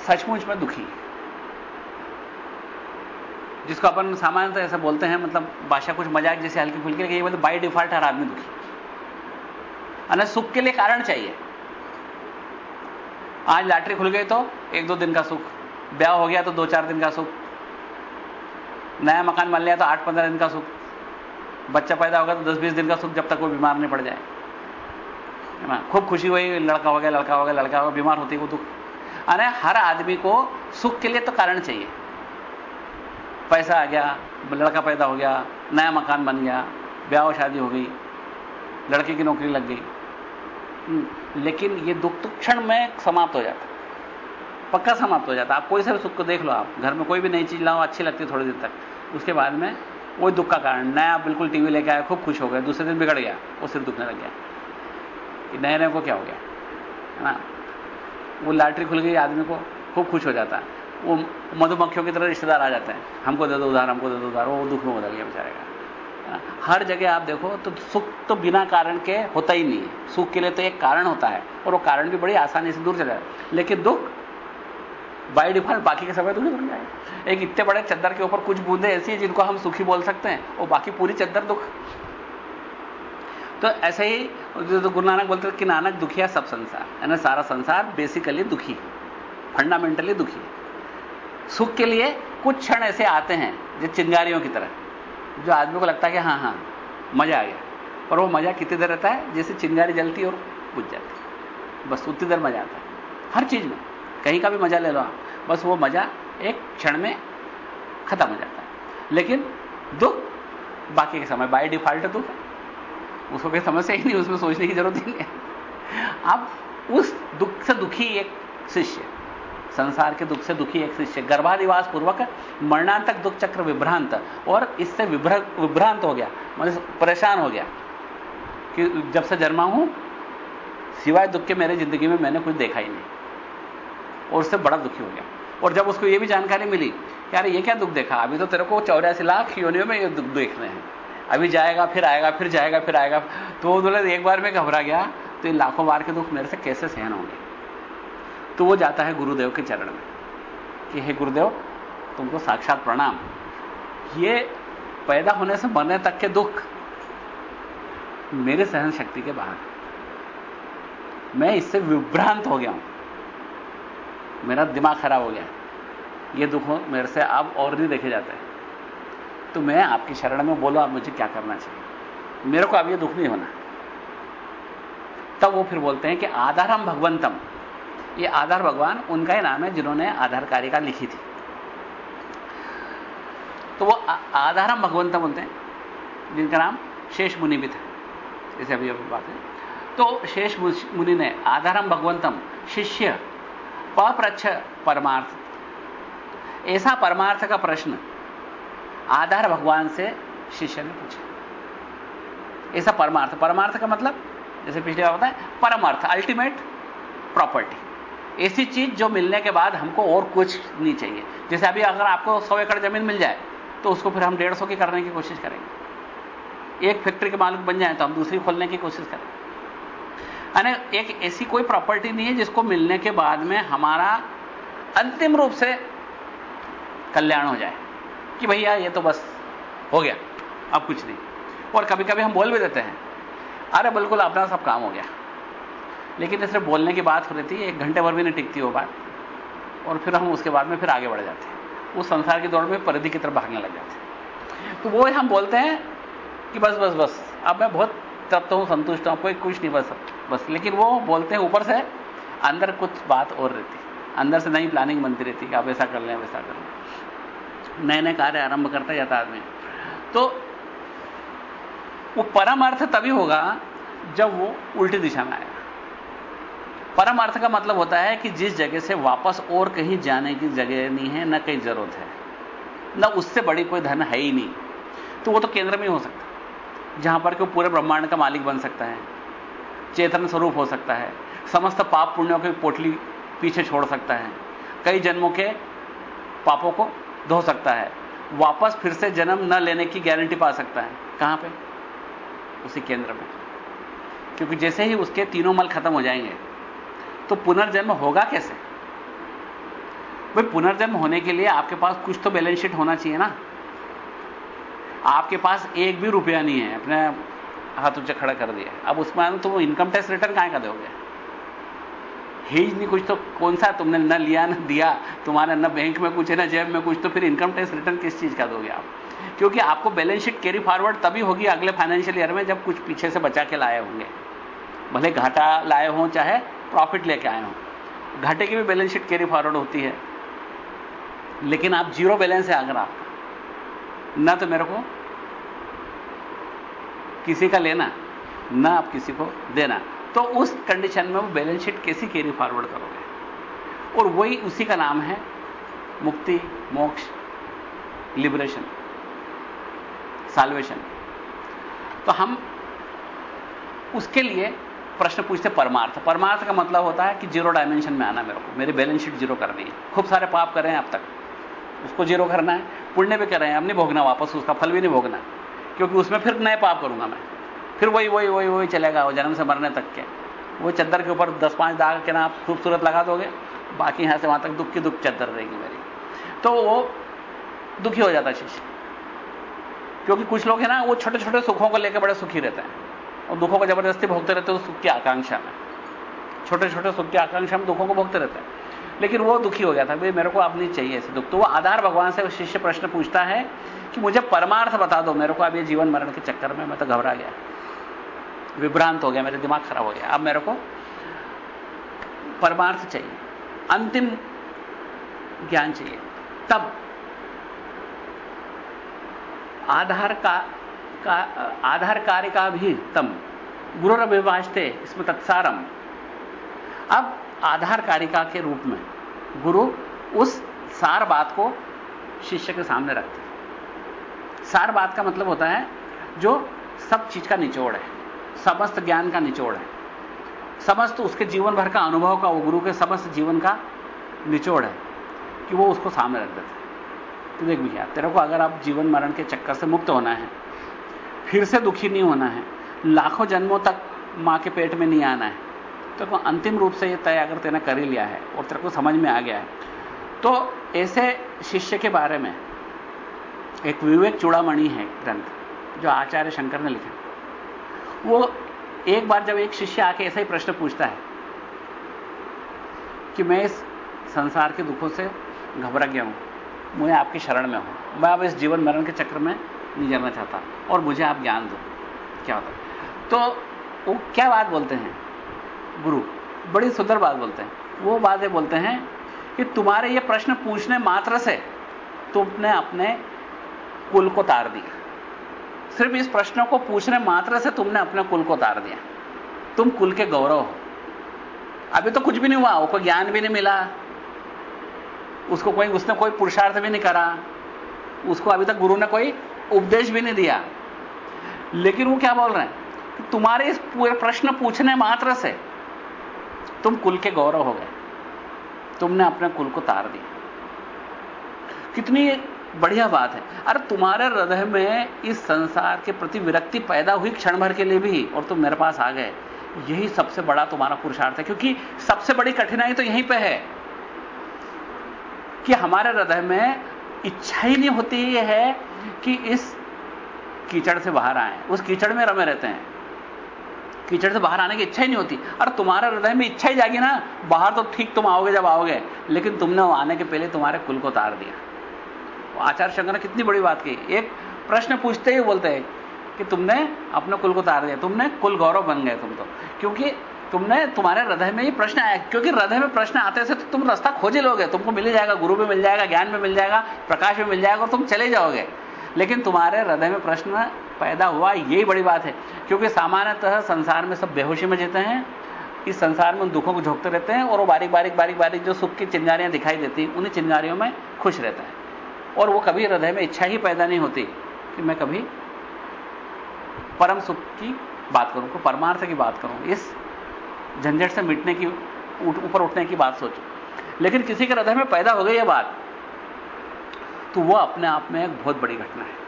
[SPEAKER 1] सचमुच में दुखी जिसको अपन सामान्यतः ऐसा बोलते हैं मतलब भाषा कुछ मज़ाक जैसे हल्की फुल्की ये बोलते बाई डिफ़ॉल्ट हर आदमी दुखी। अने सुख के लिए कारण चाहिए। आज लॉटरी खुल गई तो एक दो दिन का सुख, ब्याह हो गया तो दो चार दिन का सुख, नया मकान बन लिया तो आठ पंद्रह दिन का सुख, बच्चा पैदा होगा तो दस बीस दिन का सुख जब तक वो बीमार नहीं पड़ जाए। है ना? खूब खुशी हुई, लड़का हो गया, लड़का हो गया, लड़का हो गया, बीमार होती वो दुख। अरे हर आदमी को सुख के लिए तो कारण चाहिए। पैसा आ गया लड़का पैदा हो गया नया मकान बन गया ब्याह शादी हो गई लड़के की नौकरी लग गई। हम्म, लेकिन ये दुख तो क्षण में समाप्त हो जाता पक्का समाप्त हो जाता आप कोई सा भी सुख को देख लो आप। घर में कोई भी नई चीज़ लाओ अच्छी लगती है थोड़ी देर तक। उसके बाद में वो दुख का कारण। नया बिल्कुल टीवी लेके आया खूब खुश हो गया। दूसरे दिन बिगड़ गया वो सिर्फ़ दुखने लग गया। नए नए को क्या हो गया? है ना? वो लॉटरी खुल गई आदमी को खूब खुश हो जाता है। वो मधुमक्खियों की तरह रिश्तेदार आ जाते हैं। हमको दे दो उधार, हमको दे दो उधार, वो दुख में बदल गया बेचारे का। हर जगह आप देखो तो सुख तो बिना कारण के होता ही नहीं है। सुख के लिए तो एक कारण होता है, और वो कारण भी बड़ी आसानी से दूर चला जाए लेकिन दुख बाई डिफ़ॉल्ट बाकी के समय दुखी बन जाए एक इतने बड़े चद्दर के ऊपर कुछ बूंदे ऐसी हैं जिनको हम सुखी बोल सकते हैं, और बाकी पूरी चद्दर दुख। तो ऐसे ही, जो गुरु नानक बोलते कि नानक दुखिया सब संसार। यानी सारा संसार बेसिकली दुखी फंडामेंटली दुखी सुख के लिए कुछ क्षण ऐसे आते हैं जो चिंगारियों की तरह। जो आदमी को लगता है कि हाँ हाँ मज़ा आ गया। पर वो मज़ा कितनी देर रहता है? जैसे चिंगारी जलती और बुझ जाती बस उतनी देर मज़ा आता है। हर चीज़ में। कहीं का भी मज़ा ले लो आप। बस वो मज़ा एक क्षण में खत्म हो जाता है। लेकिन दुख बाकी के समय। बाई डिफ़ॉल्ट दुख। है उसको कोई समस्या ही नहीं, उसमें सोचने की ज़रूरत ही नहीं है। अब उस दुख से दुखी एक शिष्य। संसार के दुख से दुखी एक शिष्य। गर्भाधिवास पूर्वक मरणांतक दुख चक्र विभ्रांत। और इससे विभ्रांत हो गया। मतलब परेशान हो गया कि जब से जन्मा हूँ, सिवाय दुख के मेरे ज़िंदगी में मैंने कुछ देखा ही नहीं। और उससे बड़ा दुखी हो गया। और जब उसको यह भी जानकारी मिली अरे ये क्या दुख देखा? अभी तो तेरे को चौरासी लाख योनियों में ये दुख देख रहे हैं। अभी जाएगा, फिर आएगा, फिर जाएगा, फिर आएगा। तो बोले, एक बार में घबरा गया। तो ये लाखों बार के दुख मेरे से कैसे सहन होंगे? तो वो जाता है गुरुदेव के चरण में कि हे गुरुदेव, तुमको साक्षात प्रणाम। ये पैदा होने से मरने तक के दुख मेरे सहन शक्ति के बाहर मैं इससे विभ्रांत हो गया हूँ। मेरा दिमाग खराब हो गया ये दुख मेरे से अब और नहीं देखे जाते। तो मैं आपकी शरण में बोलो, आप मुझे क्या करना चाहिए? मेरे को अब ये दुख नहीं होना। तब वो फिर बोलते हैं कि आधारम भगवंतम। ये आधार भगवान, उनका ही नाम है जिन्होंने आधार कारिका लिखी थी। तो वो आधारम भगवंतम बोलते हैं, जिनका नाम शेष मुनि भी था। जैसे अभी अभी बात है तो शेष मुनि ने आधारम भगवंतम, शिष्य पप्रच्छ परमार्थ। ऐसा परमार्थ का प्रश्न आधार भगवान से शिष्य ने पूछा। ऐसा परमार्थ परमार्थ का मतलब जैसे पिछले बार बताया, परमार्थ अल्टीमेट प्रॉपर्टी ऐसी चीज़ जो मिलने के बाद हमको और कुछ नहीं चाहिए। जैसे अभी अगर आपको सौ एकड़ ज़मीन मिल जाए तो उसको फिर हम डेढ़ सौ की करने की कोशिश करेंगे। एक फैक्ट्री के मालिक बन जाए तो हम दूसरी खोलने की कोशिश करें। यानी एक ऐसी कोई प्रॉपर्टी नहीं है जिसको मिलने के बाद में हमारा अंतिम रूप से कल्याण हो जाए। कि भैया, ये तो बस हो गया, अब कुछ नहीं। और कभी कभी हम बोल भी देते हैं, अरे, बिल्कुल अपना सब काम हो गया। लेकिन सिर्फ़ बोलने की बात हो रही थी, एक घंटे भर भी नहीं टिकती वो बात। और फिर हम उसके बाद में फिर आगे बढ़ जाते हैं। उस संसार की दौड़ में परिधि की तरफ़ भागने लग जाते हैं। तो वो हम बोलते हैं कि बस बस बस। अब मैं बहुत तब तो हूँ, संतुष्ट हूँ, कोई कुछ नहीं, बस बस। लेकिन वो बोलते हैं ऊपर से, अंदर कुछ बात और रहती। अंदर से नई प्लानिंग बनती रहती कि आप ऐसा कर लें वैसा कर लें। नए नए कार्य आरंभ करता जाता आदमी तो वो परम अर्थ तभी होगा जब वो उल्टी दिशा में आएगा। परम अर्थ का मतलब होता है कि जिस जगह से वापस और कहीं जाने की जगह नहीं है, ना कहीं ज़रूरत है। ना उससे बड़ी कोई धन है ही नहीं। तो वो तो केंद्र में ही सकता है। जहाँ पर कि वो पूरे ब्रह्मांड का मालिक बन सकता है। चेतन स्वरूप हो सकता है। समस्त पाप पुण्यों की पोटली पीछे छोड़ सकता है। कई जन्मों के पापों को धो सकता है। वापस फिर से जन्म न लेने की गारंटी पा सकता है। कहाँ पे? उसी केंद्र में। क्योंकि जैसे ही उसके तीनों मल खत्म हो जाएँगे तो पुनर्जन्म होगा कैसे? भाई, पुनर्जन्म होने के लिए आपके पास कुछ तो बैलेंस शीट होना चाहिए ना। आपके पास एक भी रुपया नहीं है, अपने हाथ ऊँचा खड़ा कर दिया। अब उसमें तो इनकम टैक्स रिटर्न कहाँ का दोगे? हेज नहीं कुछ तो कौन सा तुमने न लिया, न दिया, तुम्हारे न बैंक में कुछ है ना जेब में कुछ तो फिर इनकम टैक्स रिटर्न किस चीज़ का दोगे आप? क्योंकि आपको बैलेंस शीट कैरी फॉरवर्ड तभी होगी अगले फाइनेंशियल ईयर में जब कुछ पीछे से बचा के लाए होंगे। भले घाटा लाए हों, चाहे प्रॉफिट लेके आए हो। घाटे की भी बैलेंस शीट कैरी फॉरवर्ड होती है। लेकिन आप ज़ीरो बैलेंस है अगर आपका ना तो मेरे को किसी का लेना, ना आप किसी को देना। तो उस कंडीशन में वो बैलेंस शीट कैसी कैरी फॉरवर्ड करोगे? और वही उसी का नाम है मुक्ति, मोक्ष लिबरेशन साल्वेशन तो हम उसके लिए प्रश्न पूछते परमार्थ। परमार्थ का मतलब होता है कि ज़ीरो डायमेंशन में आना मेरे को। मेरी बैलेंस शीट ज़ीरो करनी है। खूब सारे पाप कर रहे हैं अब तक। उसको ज़ीरो करना है। पुण्य भी कर रहे हैं। अब नहीं भोगना वापस, उसका फल भी नहीं भोगना क्योंकि उसमें फिर नए पाप करूँगा मैं। फिर वही वही वही वही चलेगा वो जन्म से मरने तक के। वो चद्दर के ऊपर दस, पाँच दाग के ना आप खूबसूरत लगा दोगे। बाकी यहाँ से वहाँ तक दुख की दुख चद्दर रहेगी मेरी। तो वो दुखी हो जाता शिष्य क्योंकि कुछ लोग हैं ना, वो छोटे छोटे सुखों को लेकर बड़े सुखी रहते हैं। और दुखों को ज़बरदस्ती भोगते रहते हैं सुख की आकांक्षा में। छोटे छोटे सुख की आकांक्षा में दुखों को भोगते रहते हैं। लेकिन वो दुखी हो गया था भाई मेरे को अब नहीं चाहिए ऐसे दुख। तो वो आधार भगवान से शिष्य प्रश्न पूछता है कि मुझे परमार्थ बता दो मेरे को अब ये जीवन मरण के चक्कर में मैं तो घबरा गया। विभ्रांत हो गया मेरे दिमाग खराब हो गया। अब मेरे को परमार्थ चाहिए अंतिम ज्ञान चाहिए। तब आधार का, का आधार कार्य का भी तम। गुरु अभिभाषते इसमें तत्सारम। अब आधार कारिका के रूप में गुरु उस सार बात को शिष्य के सामने रखते हैं। सार बात का मतलब होता है जो सब चीज़ का निचोड़ है, समस्त ज्ञान का निचोड़ है। समस्त उसके जीवन भर का अनुभव का, वो गुरु के समस्त जीवन का निचोड़ है कि वो उसको सामने रख देते तो देख भैया, तेरे को अगर आप जीवन मरण के चक्कर से मुक्त होना है फिर से दुखी नहीं होना है। लाखों जन्मों तक माँ के पेट में नहीं आना है। तो अंतिम रूप से ये तय अगर तेने कर ही लिया है और तेरे को समझ में आ गया है। तो ऐसे शिष्य के बारे में एक विवेक चूड़ामणि है ग्रंथ, जो आचार्य शंकर ने लिखा। वो एक बार जब एक शिष्य आके ऐसा ही प्रश्न पूछता है कि मैं इस संसार के दुखों से घबरा गया हूँ, मैं आपकी शरण में हूँ, मैं अब इस जीवन मरण के चक्र में नहीं जाना चाहता। और मुझे आप ज्ञान दो। क्या होता तो वो क्या बात बोलते हैं? गुरु, बड़ी सुंदर बात बोलते हैं। वो बातें बोलते हैं कि तुम्हारे ये प्रश्न पूछने मात्र से तुमने अपने कुल को तार दिया। सिर्फ़ इस प्रश्नों को पूछने मात्र से तुमने अपने कुल को तार दिया। तुम कुल के गौरव हो। अभी तो कुछ भी नहीं हुआ उसको ज्ञान भी नहीं मिला। उसको कोई, उसने कोई पुरुषार्थ भी नहीं करा। उसको अभी तक गुरु ने कोई उपदेश भी नहीं दिया। लेकिन वो क्या बोल रहे हैं? तुम्हारे इस पूरे प्रश्न पूछने मात्र से तुम कुल के गौरव हो गए। तुमने अपने कुल को तार दिया। कितनी बढ़िया बात है। अरे तुम्हारे हृदय में इस संसार के प्रति विरक्ति पैदा हुई क्षण भर के लिए भी, और तुम मेरे पास आ गए। यही सबसे बड़ा तुम्हारा पुरुषार्थ है, क्योंकि सबसे बड़ी कठिनाई तो यहीं पे है कि हमारे हृदय में इच्छा ही नहीं होती है कि इस कीचड़ से बाहर आए, उस कीचड़ में रमे रहते हैं। कीचड़ से बाहर आने की इच्छा ही नहीं होती। और तुम्हारे हृदय में इच्छा ही जाएगी ना, बाहर तो ठीक तुम आओगे जब आओगे, लेकिन तुमने आने के पहले तुम्हारे कुल को तार दिया। आचार्य शंकर ने कितनी बड़ी बात की। एक प्रश्न पूछते ही बोलते हैं कि तुमने अपने कुल को तार दिया, तुमने कुल गौरव बन गए तुम तो। क्योंकि तुमने तुम्हारे हृदय में ही प्रश्न आया। क्योंकि हृदय में प्रश्न आते से तो तुम रास्ता खोजे लोगे। तुमको मिल जाएगा, गुरु भी मिल जाएगा, ज्ञान भी मिल जाएगा, प्रकाश भी मिल जाएगा और तुम चले जाओगे। लेकिन तुम्हारे हृदय में प्रश्न पैदा हुआ, यही बड़ी बात है। क्योंकि सामान्यतः संसार में सब बेहोशी में जीते हैं, इस संसार में उन दुखों को झोंकते रहते हैं और वो बारीक बारीक बारीक बारीक जो सुख की चिंगारियाँ दिखाई देती उन्हीं चिंगारियों में खुश रहता है। और वो कभी हृदय में इच्छा ही पैदा नहीं होती कि मैं कभी परम सुख की बात करूँ परमार्थ की बात करूँ, इस झंझट से मिटने की ऊपर उठने की बात सोचो। लेकिन किसी के हृदय में पैदा हो गई यह बात तो वह अपने आप में एक बहुत बड़ी घटना है।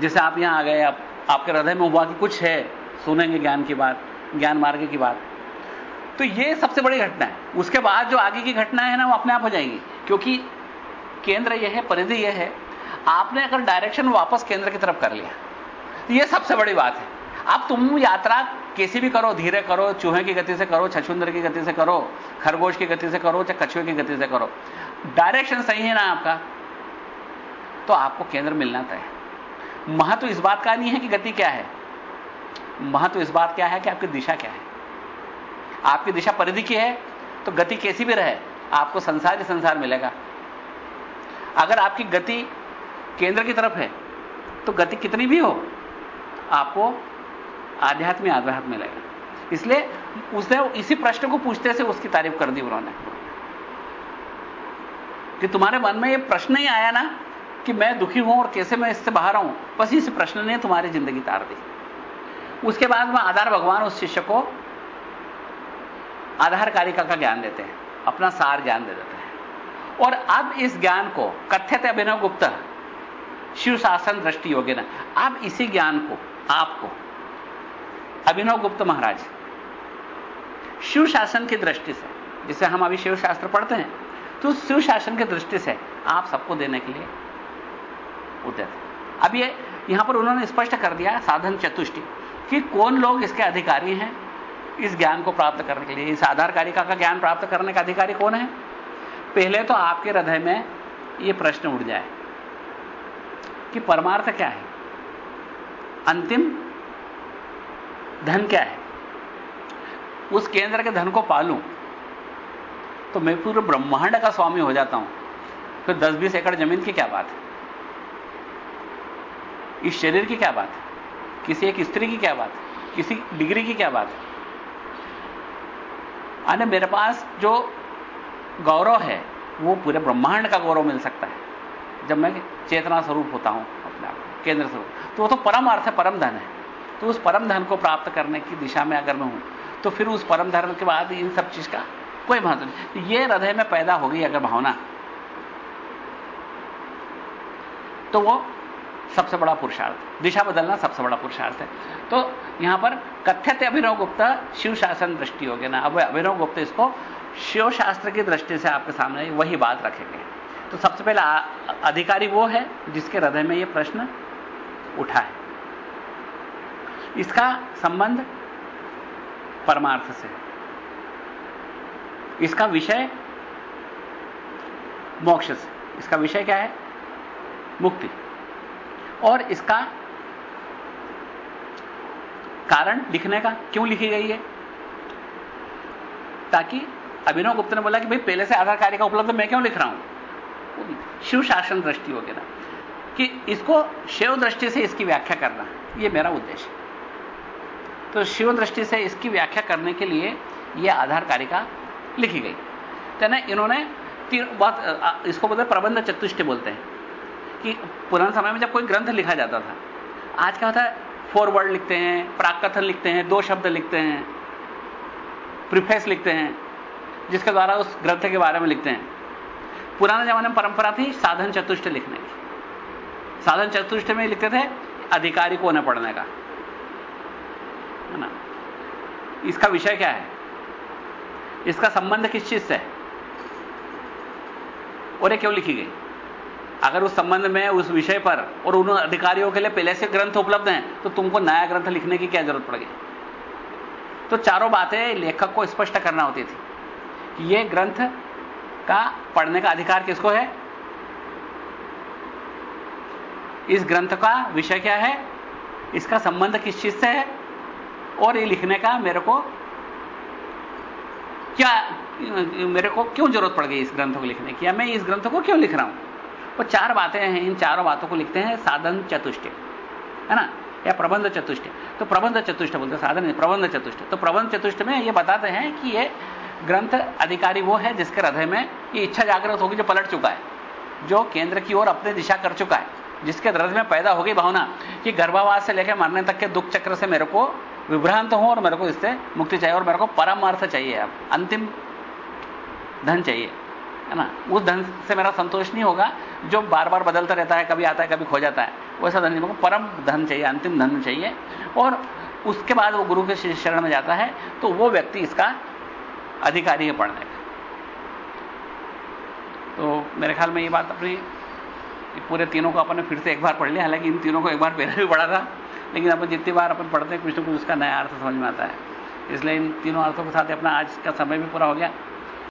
[SPEAKER 1] जैसे आप यहाँ आ गए, आप, आपके हृदय में हुआ कि कुछ है, सुनेंगे ज्ञान की बात, ज्ञान मार्ग की बात। तो ये सबसे बड़ी घटना है। उसके बाद जो आगे की घटना है ना, वो अपने आप हो जाएँगी। क्योंकि केंद्र यह है, परिधि यह है। आपने अगर डायरेक्शन वापस केंद्र की तरफ़ कर लिया तो यह सबसे बड़ी बात है। अब तुम यात्रा कैसी भी करो, धीरे करो, चूहे की गति से करो, छछुंदर की गति से करो, खरगोश की गति से करो, चाहे कछुए की गति से करो। डायरेक्शन सही है ना आपका? तो आपको केंद्र मिलना तय महत्व तो इस बात का नहीं है कि गति क्या है। महत्व तो इस बात क्या है कि आपकी दिशा क्या है। आपकी दिशा परिधि की है तो गति कैसी भी रहे, आपको संसार ही संसार मिलेगा। अगर आपकी गति केंद्र की तरफ़ है तो गति कितनी भी हो, आपको आध्यात्मिक आध्यात्म मिलेगा। इसलिए उसने इसी प्रश्न को पूछते से उसकी तारीफ़ कर दी उन्होंने। कि तुम्हारे मन में यह प्रश्न ही आया ना कि मैं दुखी हूँ और कैसे मैं इससे बाहर आऊँ? बस इस प्रश्न ने तुम्हारी ज़िंदगी तार दी। उसके बाद वह आधार भगवान, उस शिष्य को आधार कारिका का ज्ञान देते हैं, अपना सार ज्ञान दे देते हैं। और अब इस ज्ञान को कथ्यत अभिनव गुप्त शिव शासन दृष्टि योग्य न अब इसी ज्ञान को, आपको, अभिनव गुप्त महाराज शिव शासन की दृष्टि से, जिसे हम अभी शिव शास्त्र पढ़ते हैं तो शिव शासन की दृष्टि से आप सबको देने के लिए उद्यत। अब ये, यहाँ पर उन्होंने स्पष्ट कर दिया साधन चतुष्टि कि कौन लोग इसके अधिकारी हैं इस ज्ञान को प्राप्त करने के लिए। इस आधार कारिका का ज्ञान प्राप्त करने का अधिकारी कौन है? पहले तो आपके हृदय में यह प्रश्न उठ जाए कि परमार्थ क्या है? अंतिम धन क्या है? उस केंद्र के धन को पालूं तो मैं पूरे ब्रह्मांड का स्वामी हो जाता हूँ। फिर 10-20 एकड़ ज़मीन की क्या बात है? इस शरीर की क्या बात है? किसी एक स्त्री की क्या बात है? किसी डिग्री की क्या बात है? अरे मेरे पास जो गौरव है, वो पूरे ब्रह्मांड का गौरव मिल सकता है। जब मैं चेतना स्वरूप होता हूँ, अपने आप केंद्र स्वरूप तो वो तो परम अर्थ है, परम धन है। तो उस परम धन को प्राप्त करने की दिशा में अगर मैं हूँ तो फिर उस परम धर्म के बाद इन सब चीज़ का कोई महत्व नहीं। ये हृदय में पैदा हो गई अगर भावना। तो वो सबसे बड़ा पुरुषार्थ। दिशा बदलना सबसे बड़ा पुरुषार्थ है। तो यहाँ पर कथ्यत अभिनव गुप्ता शिव शासन दृष्टि हो गया ना। अब अभिनव गुप्त इसको शिव शास्त्र की दृष्टि से आपके सामने वही बात रखेंगे। तो सबसे पहले अधिकारी वो है जिसके हृदय में यह प्रश्न उठा है। इसका संबंध परमार्थ से इसका विषय मोक्ष से इसका विषय क्या है? मुक्ति। और इसका कारण लिखने का क्यों लिखी गई है? ताकि अभिनव गुप्त ने बोला कि भाई, पहले से आधार कार्य का उपलब्ध मैं क्यों लिख रहा हूँ? शिव शासन दृष्टि वगैरह कि इसको शिव दृष्टि से इसकी व्याख्या करना यह मेरा उद्देश्य। तो शिव दृष्टि से इसकी व्याख्या करने के लिए यह आधार कारिका लिखी गई। तो ना इन्होंने बहुत इसको बोलते प्रबंध चतुष्ट बोलते हैं। कि पुराने समय में जब कोई ग्रंथ लिखा जाता था, आज क्या होता है? फॉरवर्ड लिखते हैं प्राकथन लिखते हैं, दो शब्द लिखते हैं प्रिफेस लिखते हैं, जिसके द्वारा उस ग्रंथ के बारे में लिखते हैं। पुराने जमाने में परंपरा थी साधन चतुष्ट लिखने की। साधन चतुष्ट में लिखते थे अधिकारी को न पढ़ने का। है ना? इसका विषय क्या है? इसका संबंध किस चीज़ से? है और ये क्यों लिखी गई? अगर उस संबंध में, उस विषय पर और उन अधिकारियों के लिए पहले से ग्रंथ उपलब्ध हैं तो तुमको नया ग्रंथ लिखने की क्या ज़रूरत पड़ेगी? तो चारों बातें लेखक को स्पष्ट करना होती थी कि यह ग्रंथ का पढ़ने का अधिकार किसको है? इस ग्रंथ का विषय क्या है? इसका संबंध किस चीज़ से है? और ये लिखने का मेरे को क्या मेरे को क्यों ज़रूरत पड़ गई इस ग्रंथ को लिखने की? या मैं इस ग्रंथ को क्यों लिख रहा हूँ? वो चार बातें हैं, इन चारों बातों को लिखते हैं साधन चतुष्ट है ना? या प्रबंध चतुष्ट तो प्रबंध चतुष्ट बोलते साधन प्रबंध चतुष्ट तो प्रबंध चतुष्ट में ये बताते हैं कि ये ग्रंथ अधिकारी वो है जिसके हृदय में ये इच्छा जागृत होगी जो पलट चुका है, जो केंद्र की ओर अपने दिशा कर चुका है, जिसके हृदय में पैदा हो गई भावना कि गर्भावास से लेकर मरने तक के दुख चक्र से मेरे को विभ्रांत हूँ और मेरे को इससे मुक्ति चाहिए और मेरे को परम अर्थ चाहिए अब, अंतिम धन चाहिए, है ना? उस धन से मेरा संतोष नहीं होगा, जो बार बार बदलता रहता है, कभी आता है, कभी खो जाता है, वैसा धन नहीं, मेरे को परम धन चाहिए, अंतिम धन चाहिए। और उसके बाद वो गुरु के शरण में जाता है तो वो व्यक्ति इसका अधिकारी है, पढ़ने का। तो मेरे ख्याल में ये बात अपनी पूरे तीनों को अपन फिर से एक बार पढ़ लिया, हालाँकि इन तीनों को एक बार पहले भी पढ़ा था। लेकिन अपन जितनी बार अपन पढ़ते हैं, कुछ ना कुछ उसका नया अर्थ समझ में आता है। इसलिए इन तीनों अर्थों के साथ अपना आज का समय भी पूरा हो गया।